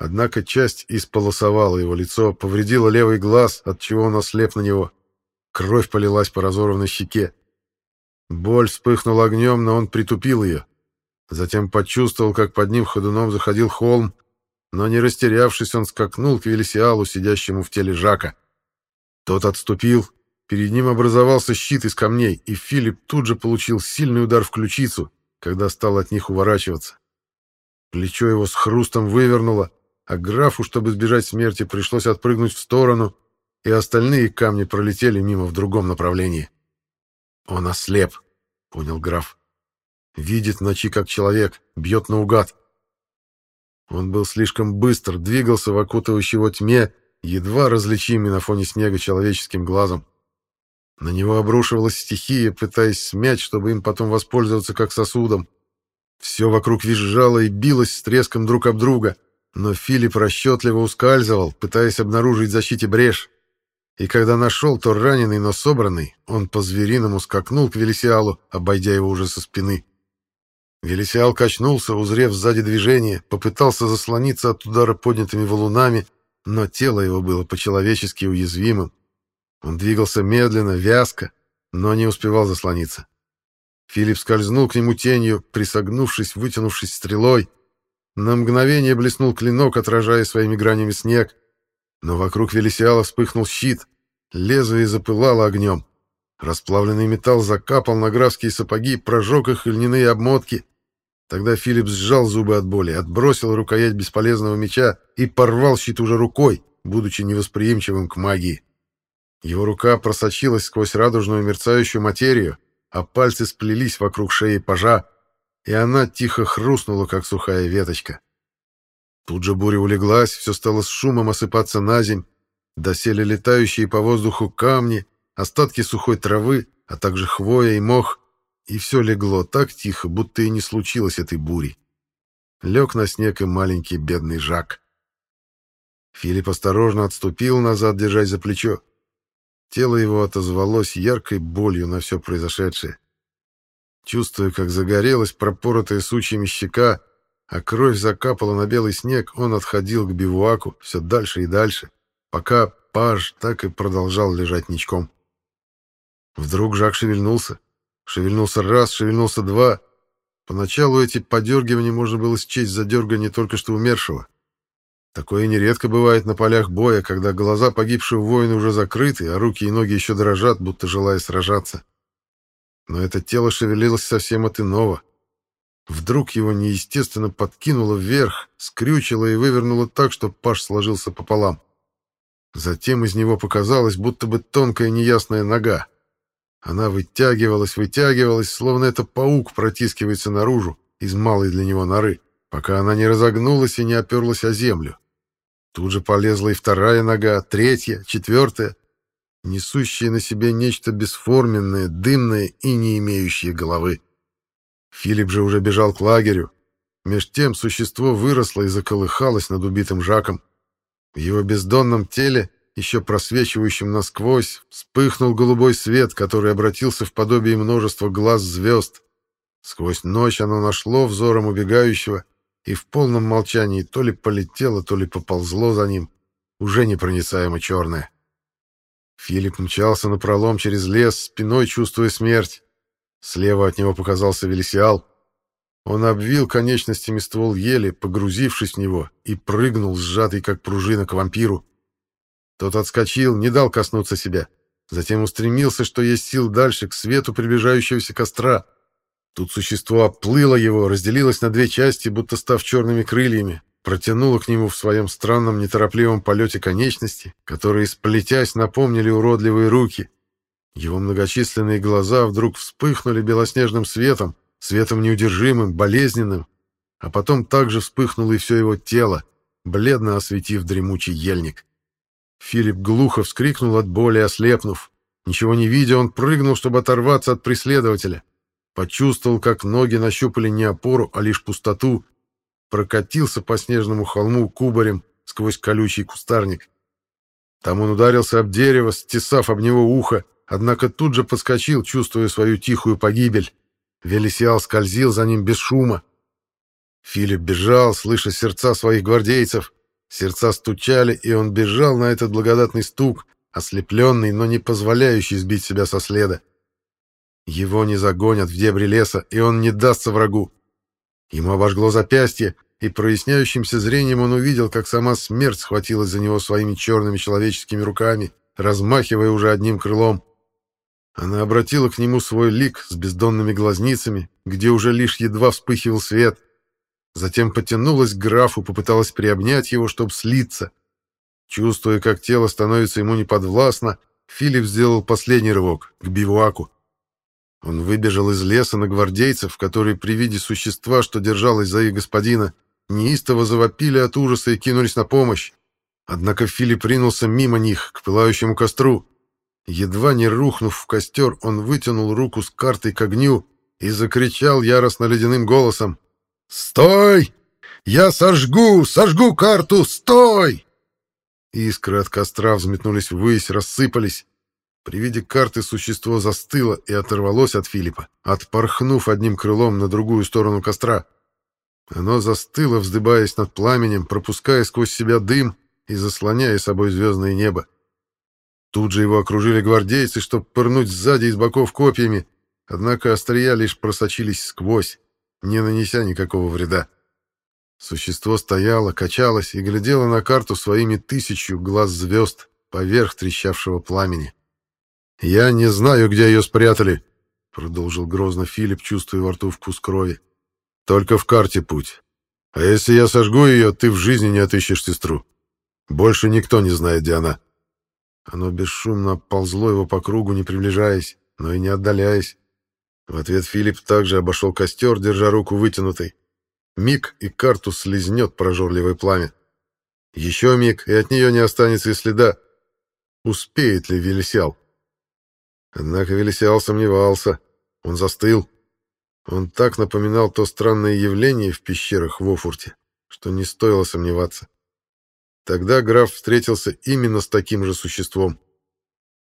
Speaker 1: Однако часть исполосовала его лицо, повредила левый глаз, от чего он ослеп на него. Кровь полилась по разорванной щеке. Боль вспыхнула огнем, но он притупил ее. Затем почувствовал, как под ним ходуном заходил холм, но, не растерявшись, он скакнул к Велисиалу, сидящему в теле Жака. Тот отступил, перед ним образовался щит из камней, и Филипп тут же получил сильный удар в ключицу, когда стал от них уворачиваться. Плечо его с хрустом вывернуло, а графу, чтобы избежать смерти, пришлось отпрыгнуть в сторону, и остальные камни пролетели мимо в другом направлении. «Он ослеп», — понял граф. «Видит ночи как человек, бьет наугад». Он был слишком быстр, двигался в окутывающей его тьме, едва различимый на фоне снега человеческим глазом. На него обрушивалась стихия, пытаясь смять, чтобы им потом воспользоваться как сосудом. Все вокруг визжало и билось с треском друг об друга — но Филипп расчетливо ускальзывал, пытаясь обнаружить в защите брешь. И когда нашел, то раненый, но собранный, он по-звериному скакнул к Велисиалу, обойдя его уже со спины. Велисиал качнулся, узрев сзади движение, попытался заслониться от удара поднятыми валунами, но тело его было по-человечески уязвимым. Он двигался медленно, вязко, но не успевал заслониться. Филипп скользнул к нему тенью, присогнувшись, вытянувшись стрелой, на мгновение блеснул клинок, отражая своими гранями снег, но вокруг Велисиала вспыхнул щит, лезвие запылало огнем. Расплавленный металл закапал на графские сапоги, прожег их льняные обмотки. Тогда Филипп сжал зубы от боли, отбросил рукоять бесполезного меча и порвал щит уже рукой, будучи невосприимчивым к магии. Его рука просочилась сквозь радужную мерцающую материю, а пальцы сплелись вокруг шеи пажа, и она тихо хрустнула, как сухая веточка. Тут же буря улеглась, все стало с шумом осыпаться на земь, досели летающие по воздуху камни, остатки сухой травы, а также хвоя и мох, и все легло так тихо, будто и не случилось этой бури. Лег на снег и маленький бедный Жак. Филипп осторожно отступил назад, держась за плечо. Тело его отозвалось яркой болью на все произошедшее. Чувствуя, как загорелась пропоротая сучьями щека, а кровь закапала на белый снег, он отходил к бивуаку все дальше и дальше, пока паж так и продолжал лежать ничком. Вдруг Жак шевельнулся. Шевельнулся раз, шевельнулся два. Поначалу эти подергивания можно было счесть за дергание только что умершего. Такое нередко бывает на полях боя, когда глаза погибшего воина уже закрыты, а руки и ноги еще дрожат, будто желая сражаться но это тело шевелилось совсем от иного. Вдруг его неестественно подкинуло вверх, скрючило и вывернуло так, что паш сложился пополам. Затем из него показалась будто бы тонкая неясная нога. Она вытягивалась, вытягивалась, словно это паук протискивается наружу из малой для него норы, пока она не разогнулась и не оперлась о землю. Тут же полезла и вторая нога, третья, четвертая, несущие на себе нечто бесформенное, дымное и не имеющее головы. Филипп же уже бежал к лагерю. Меж тем существо выросло и заколыхалось над убитым Жаком. В его бездонном теле, еще просвечивающем насквозь, вспыхнул голубой свет, который обратился в подобие множества глаз звезд. Сквозь ночь оно нашло взором убегающего и в полном молчании то ли полетело, то ли поползло за ним, уже непроницаемо черное. Филипп мчался напролом через лес, спиной чувствуя смерть. Слева от него показался Велисиал. Он обвил конечностями ствол ели, погрузившись в него, и прыгнул, сжатый как пружина, к вампиру. Тот отскочил, не дал коснуться себя. Затем устремился, что есть сил дальше, к свету приближающегося костра. Тут существо оплыло его, разделилось на две части, будто став черными крыльями, протянула к нему в своем странном неторопливом полете конечности, которые, сплетясь, напомнили уродливые руки. Его многочисленные глаза вдруг вспыхнули белоснежным светом, светом неудержимым, болезненным, а потом также вспыхнуло и все его тело, бледно осветив дремучий ельник. Филипп глухо вскрикнул от боли, ослепнув. Ничего не видя, он прыгнул, чтобы оторваться от преследователя. Почувствовал, как ноги нащупали не опору, а лишь пустоту, прокатился по снежному холму кубарем сквозь колючий кустарник. Там он ударился об дерево, стесав об него ухо, однако тут же подскочил, чувствуя свою тихую погибель. Велесиал скользил за ним без шума. Филипп бежал, слыша сердца своих гвардейцев. Сердца стучали, и он бежал на этот благодатный стук, ослепленный, но не позволяющий сбить себя со следа. Его не загонят в дебри леса, и он не дастся врагу. Ему обожгло запястье, и проясняющимся зрением он увидел, как сама смерть схватилась за него своими черными человеческими руками, размахивая уже одним крылом. Она обратила к нему свой лик с бездонными глазницами, где уже лишь едва вспыхивал свет. Затем потянулась к графу, попыталась приобнять его, чтобы слиться. Чувствуя, как тело становится ему неподвластно, Филипп сделал последний рывок к бивуаку. Он выбежал из леса на гвардейцев, которые при виде существа, что держалось за их господина, неистово завопили от ужаса и кинулись на помощь. Однако Филипп ринулся мимо них, к пылающему костру. Едва не рухнув в костер, он вытянул руку с картой к огню и закричал яростно ледяным голосом. «Стой! Я сожгу! Сожгу карту! Стой!» Искры от костра взметнулись ввысь, рассыпались. При виде карты существо застыло и оторвалось от Филиппа, отпорхнув одним крылом на другую сторону костра. Оно застыло, вздыбаясь над пламенем, пропуская сквозь себя дым и заслоняя собой звездное небо. Тут же его окружили гвардейцы, чтобы пырнуть сзади из боков копьями, однако острия лишь просочились сквозь, не нанеся никакого вреда. Существо стояло, качалось и глядело на карту своими тысячу глаз звезд поверх трещавшего пламени. «Я не знаю, где ее спрятали», — продолжил грозно Филипп, чувствуя во рту вкус крови. «Только в карте путь. А если я сожгу ее, ты в жизни не отыщешь сестру. Больше никто не знает, где она». Оно бесшумно ползло его по кругу, не приближаясь, но и не отдаляясь. В ответ Филипп также обошел костер, держа руку вытянутой. Миг, и карту слезнет прожорливое пламя. Еще миг, и от нее не останется и следа. Успеет ли Велесял? Однако Велисиал сомневался. Он застыл. Он так напоминал то странное явление в пещерах в Офурте, что не стоило сомневаться. Тогда граф встретился именно с таким же существом.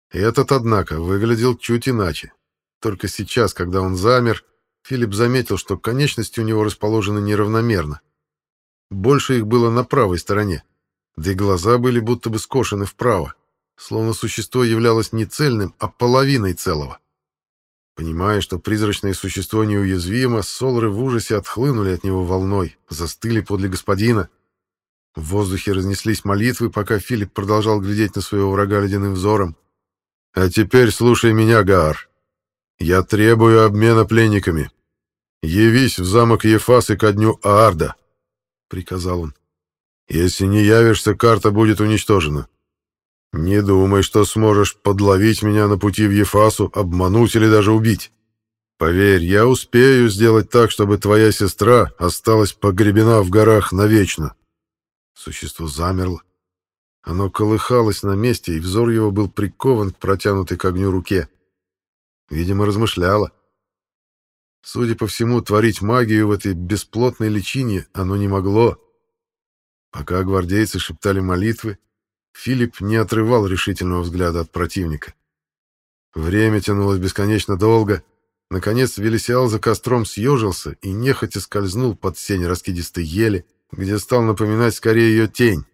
Speaker 1: Этот, однако, выглядел чуть иначе. Только сейчас, когда он замер, Филипп заметил, что конечности у него расположены неравномерно. Больше их было на правой стороне, да и глаза были будто бы скошены вправо словно существо являлось не цельным, а половиной целого. Понимая, что призрачное существо неуязвимо, солры в ужасе отхлынули от него волной, застыли подле господина. В воздухе разнеслись молитвы, пока Филипп продолжал глядеть на своего врага ледяным взором. «А теперь слушай меня, Гаар. Я требую обмена пленниками. Явись в замок Ефасы ко дню Аарда», — приказал он. «Если не явишься, карта будет уничтожена. Не думай, что сможешь подловить меня на пути в Ефасу, обмануть или даже убить. Поверь, я успею сделать так, чтобы твоя сестра осталась погребена в горах навечно. Существо замерло. Оно колыхалось на месте, и взор его был прикован к протянутой к огню руке. Видимо, размышляло. Судя по всему, творить магию в этой бесплотной личине оно не могло. Пока гвардейцы шептали молитвы, Филипп не отрывал решительного взгляда от противника. Время тянулось бесконечно долго. Наконец Велисиал за костром съежился и нехотя скользнул под сень раскидистой ели, где стал напоминать скорее ее тень.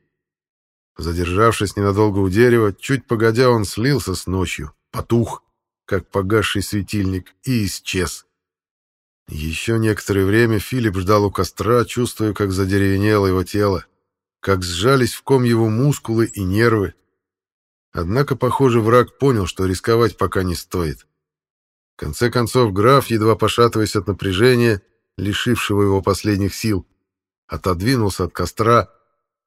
Speaker 1: Задержавшись ненадолго у дерева, чуть погодя он слился с ночью, потух, как погасший светильник, и исчез. Еще некоторое время Филипп ждал у костра, чувствуя, как задеревенело его тело, как сжались в ком его мускулы и нервы. Однако, похоже, враг понял, что рисковать пока не стоит. В конце концов, граф, едва пошатываясь от напряжения, лишившего его последних сил, отодвинулся от костра,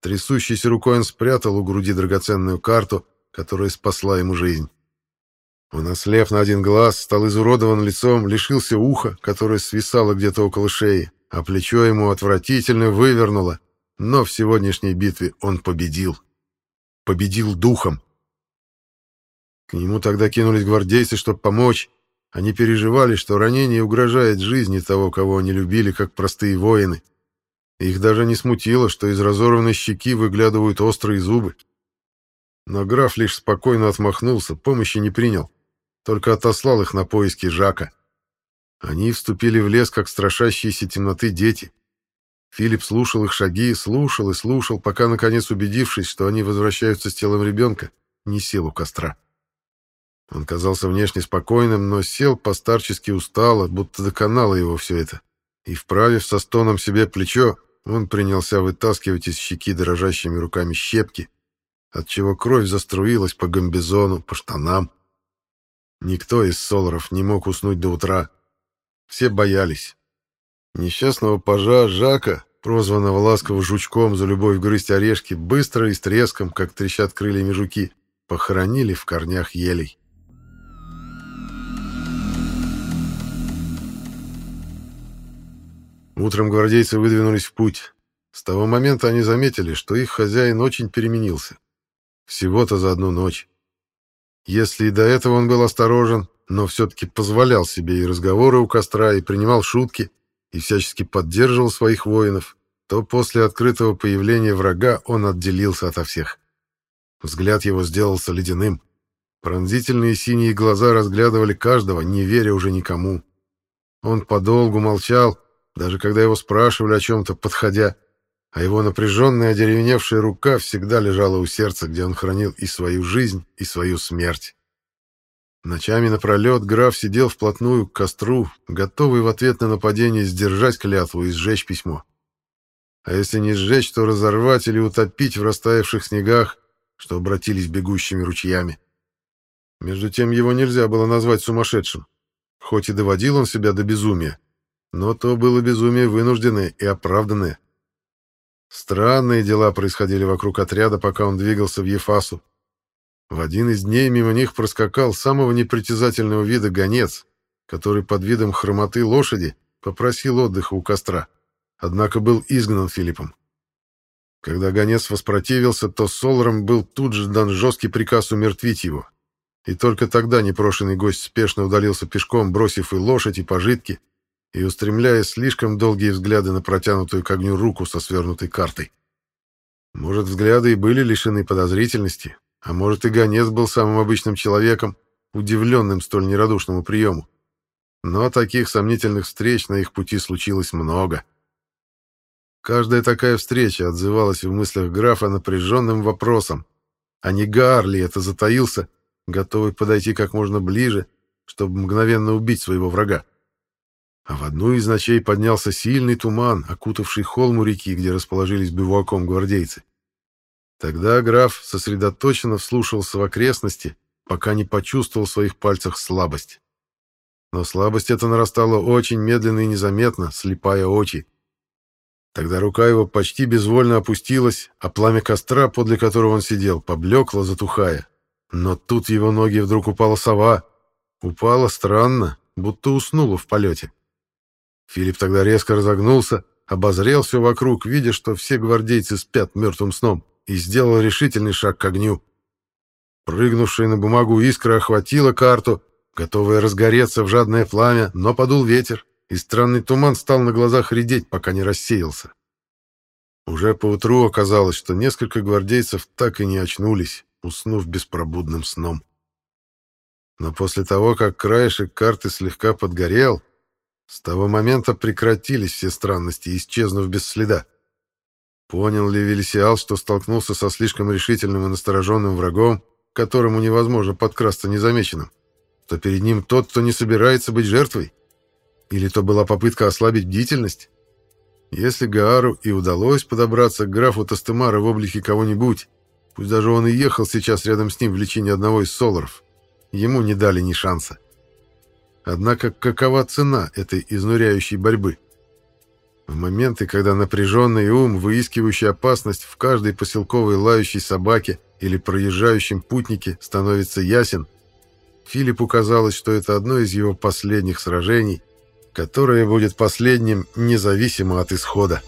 Speaker 1: трясущейся рукой он спрятал у груди драгоценную карту, которая спасла ему жизнь. Он, ослеп на один глаз, стал изуродован лицом, лишился уха, которое свисало где-то около шеи, а плечо ему отвратительно вывернуло. Но в сегодняшней битве он победил. Победил духом. К нему тогда кинулись гвардейцы, чтобы помочь. Они переживали, что ранение угрожает жизни того, кого они любили, как простые воины. Их даже не смутило, что из разорванной щеки выглядывают острые зубы. Но граф лишь спокойно отмахнулся, помощи не принял только отослал их на поиски Жака. Они вступили в лес, как страшащиеся темноты дети. Филипп слушал их шаги, слушал и слушал, пока, наконец, убедившись, что они возвращаются с телом ребенка, не сел у костра. Он казался внешне спокойным, но сел постарчески устало, будто доконало его все это. И, вправив со стоном себе плечо, он принялся вытаскивать из щеки дрожащими руками щепки, отчего кровь заструилась по гамбизону, по штанам. Никто из Солоров не мог уснуть до утра. Все боялись. Несчастного пажа Жака, прозванного ласково жучком за любовь грызть орешки, быстро и с треском, как трещат крыльями жуки, похоронили в корнях елей. Утром гвардейцы выдвинулись в путь. С того момента они заметили, что их хозяин очень переменился. Всего-то за одну ночь. Если и до этого он был осторожен, но все-таки позволял себе и разговоры у костра, и принимал шутки, и всячески поддерживал своих воинов, то после открытого появления врага он отделился ото всех. Взгляд его сделался ледяным. Пронзительные синие глаза разглядывали каждого, не веря уже никому. Он подолгу молчал, даже когда его спрашивали о чем-то, подходя, а его напряженная одеревеневшая рука всегда лежала у сердца, где он хранил и свою жизнь, и свою смерть. Ночами напролет граф сидел вплотную к костру, готовый в ответ на нападение сдержать клятву и сжечь письмо. А если не сжечь, то разорвать или утопить в растаявших снегах, что обратились бегущими ручьями. Между тем его нельзя было назвать сумасшедшим. Хоть и доводил он себя до безумия, но то было безумие вынужденное и оправданное. Странные дела происходили вокруг отряда, пока он двигался в Ефасу. В один из дней мимо них проскакал самого непритязательного вида гонец, который под видом хромоты лошади попросил отдыха у костра, однако был изгнан Филиппом. Когда гонец воспротивился, то Солором был тут же дан жесткий приказ умертвить его. И только тогда непрошенный гость спешно удалился пешком, бросив и лошадь, и пожитки, и устремляя слишком долгие взгляды на протянутую к огню руку со свернутой картой. Может, взгляды и были лишены подозрительности, а может, и гонец был самым обычным человеком, удивленным столь нерадушному приему. Но таких сомнительных встреч на их пути случилось много. Каждая такая встреча отзывалась в мыслях графа напряженным вопросом, а не Гарли это затаился, готовый подойти как можно ближе, чтобы мгновенно убить своего врага. А в одну из ночей поднялся сильный туман, окутавший холм у реки, где расположились бивуаком гвардейцы. Тогда граф сосредоточенно вслушался в окрестности, пока не почувствовал в своих пальцах слабость. Но слабость эта нарастала очень медленно и незаметно, слепая очи. Тогда рука его почти безвольно опустилась, а пламя костра, подле которого он сидел, поблекло, затухая. Но тут его ноги вдруг упала сова. Упала странно, будто уснула в полете. Филипп тогда резко разогнулся, обозрел все вокруг, видя, что все гвардейцы спят мертвым сном, и сделал решительный шаг к огню. Прыгнувшая на бумагу искра охватила карту, готовая разгореться в жадное пламя, но подул ветер, и странный туман стал на глазах редеть, пока не рассеялся. Уже поутру оказалось, что несколько гвардейцев так и не очнулись, уснув беспробудным сном. Но после того, как краешек карты слегка подгорел, с того момента прекратились все странности, исчезнув без следа. Понял ли Велисиал, что столкнулся со слишком решительным и настороженным врагом, которому невозможно подкрасться незамеченным? То перед ним тот, кто не собирается быть жертвой? Или то была попытка ослабить бдительность? Если Гаару и удалось подобраться к графу Тастемара в облике кого-нибудь, пусть даже он и ехал сейчас рядом с ним в лечении одного из соларов, ему не дали ни шанса. Однако какова цена этой изнуряющей борьбы? В моменты, когда напряженный ум, выискивающий опасность в каждой поселковой лающей собаке или проезжающем путнике, становится ясен, Филиппу казалось, что это одно из его последних сражений, которое будет последним независимо от исхода.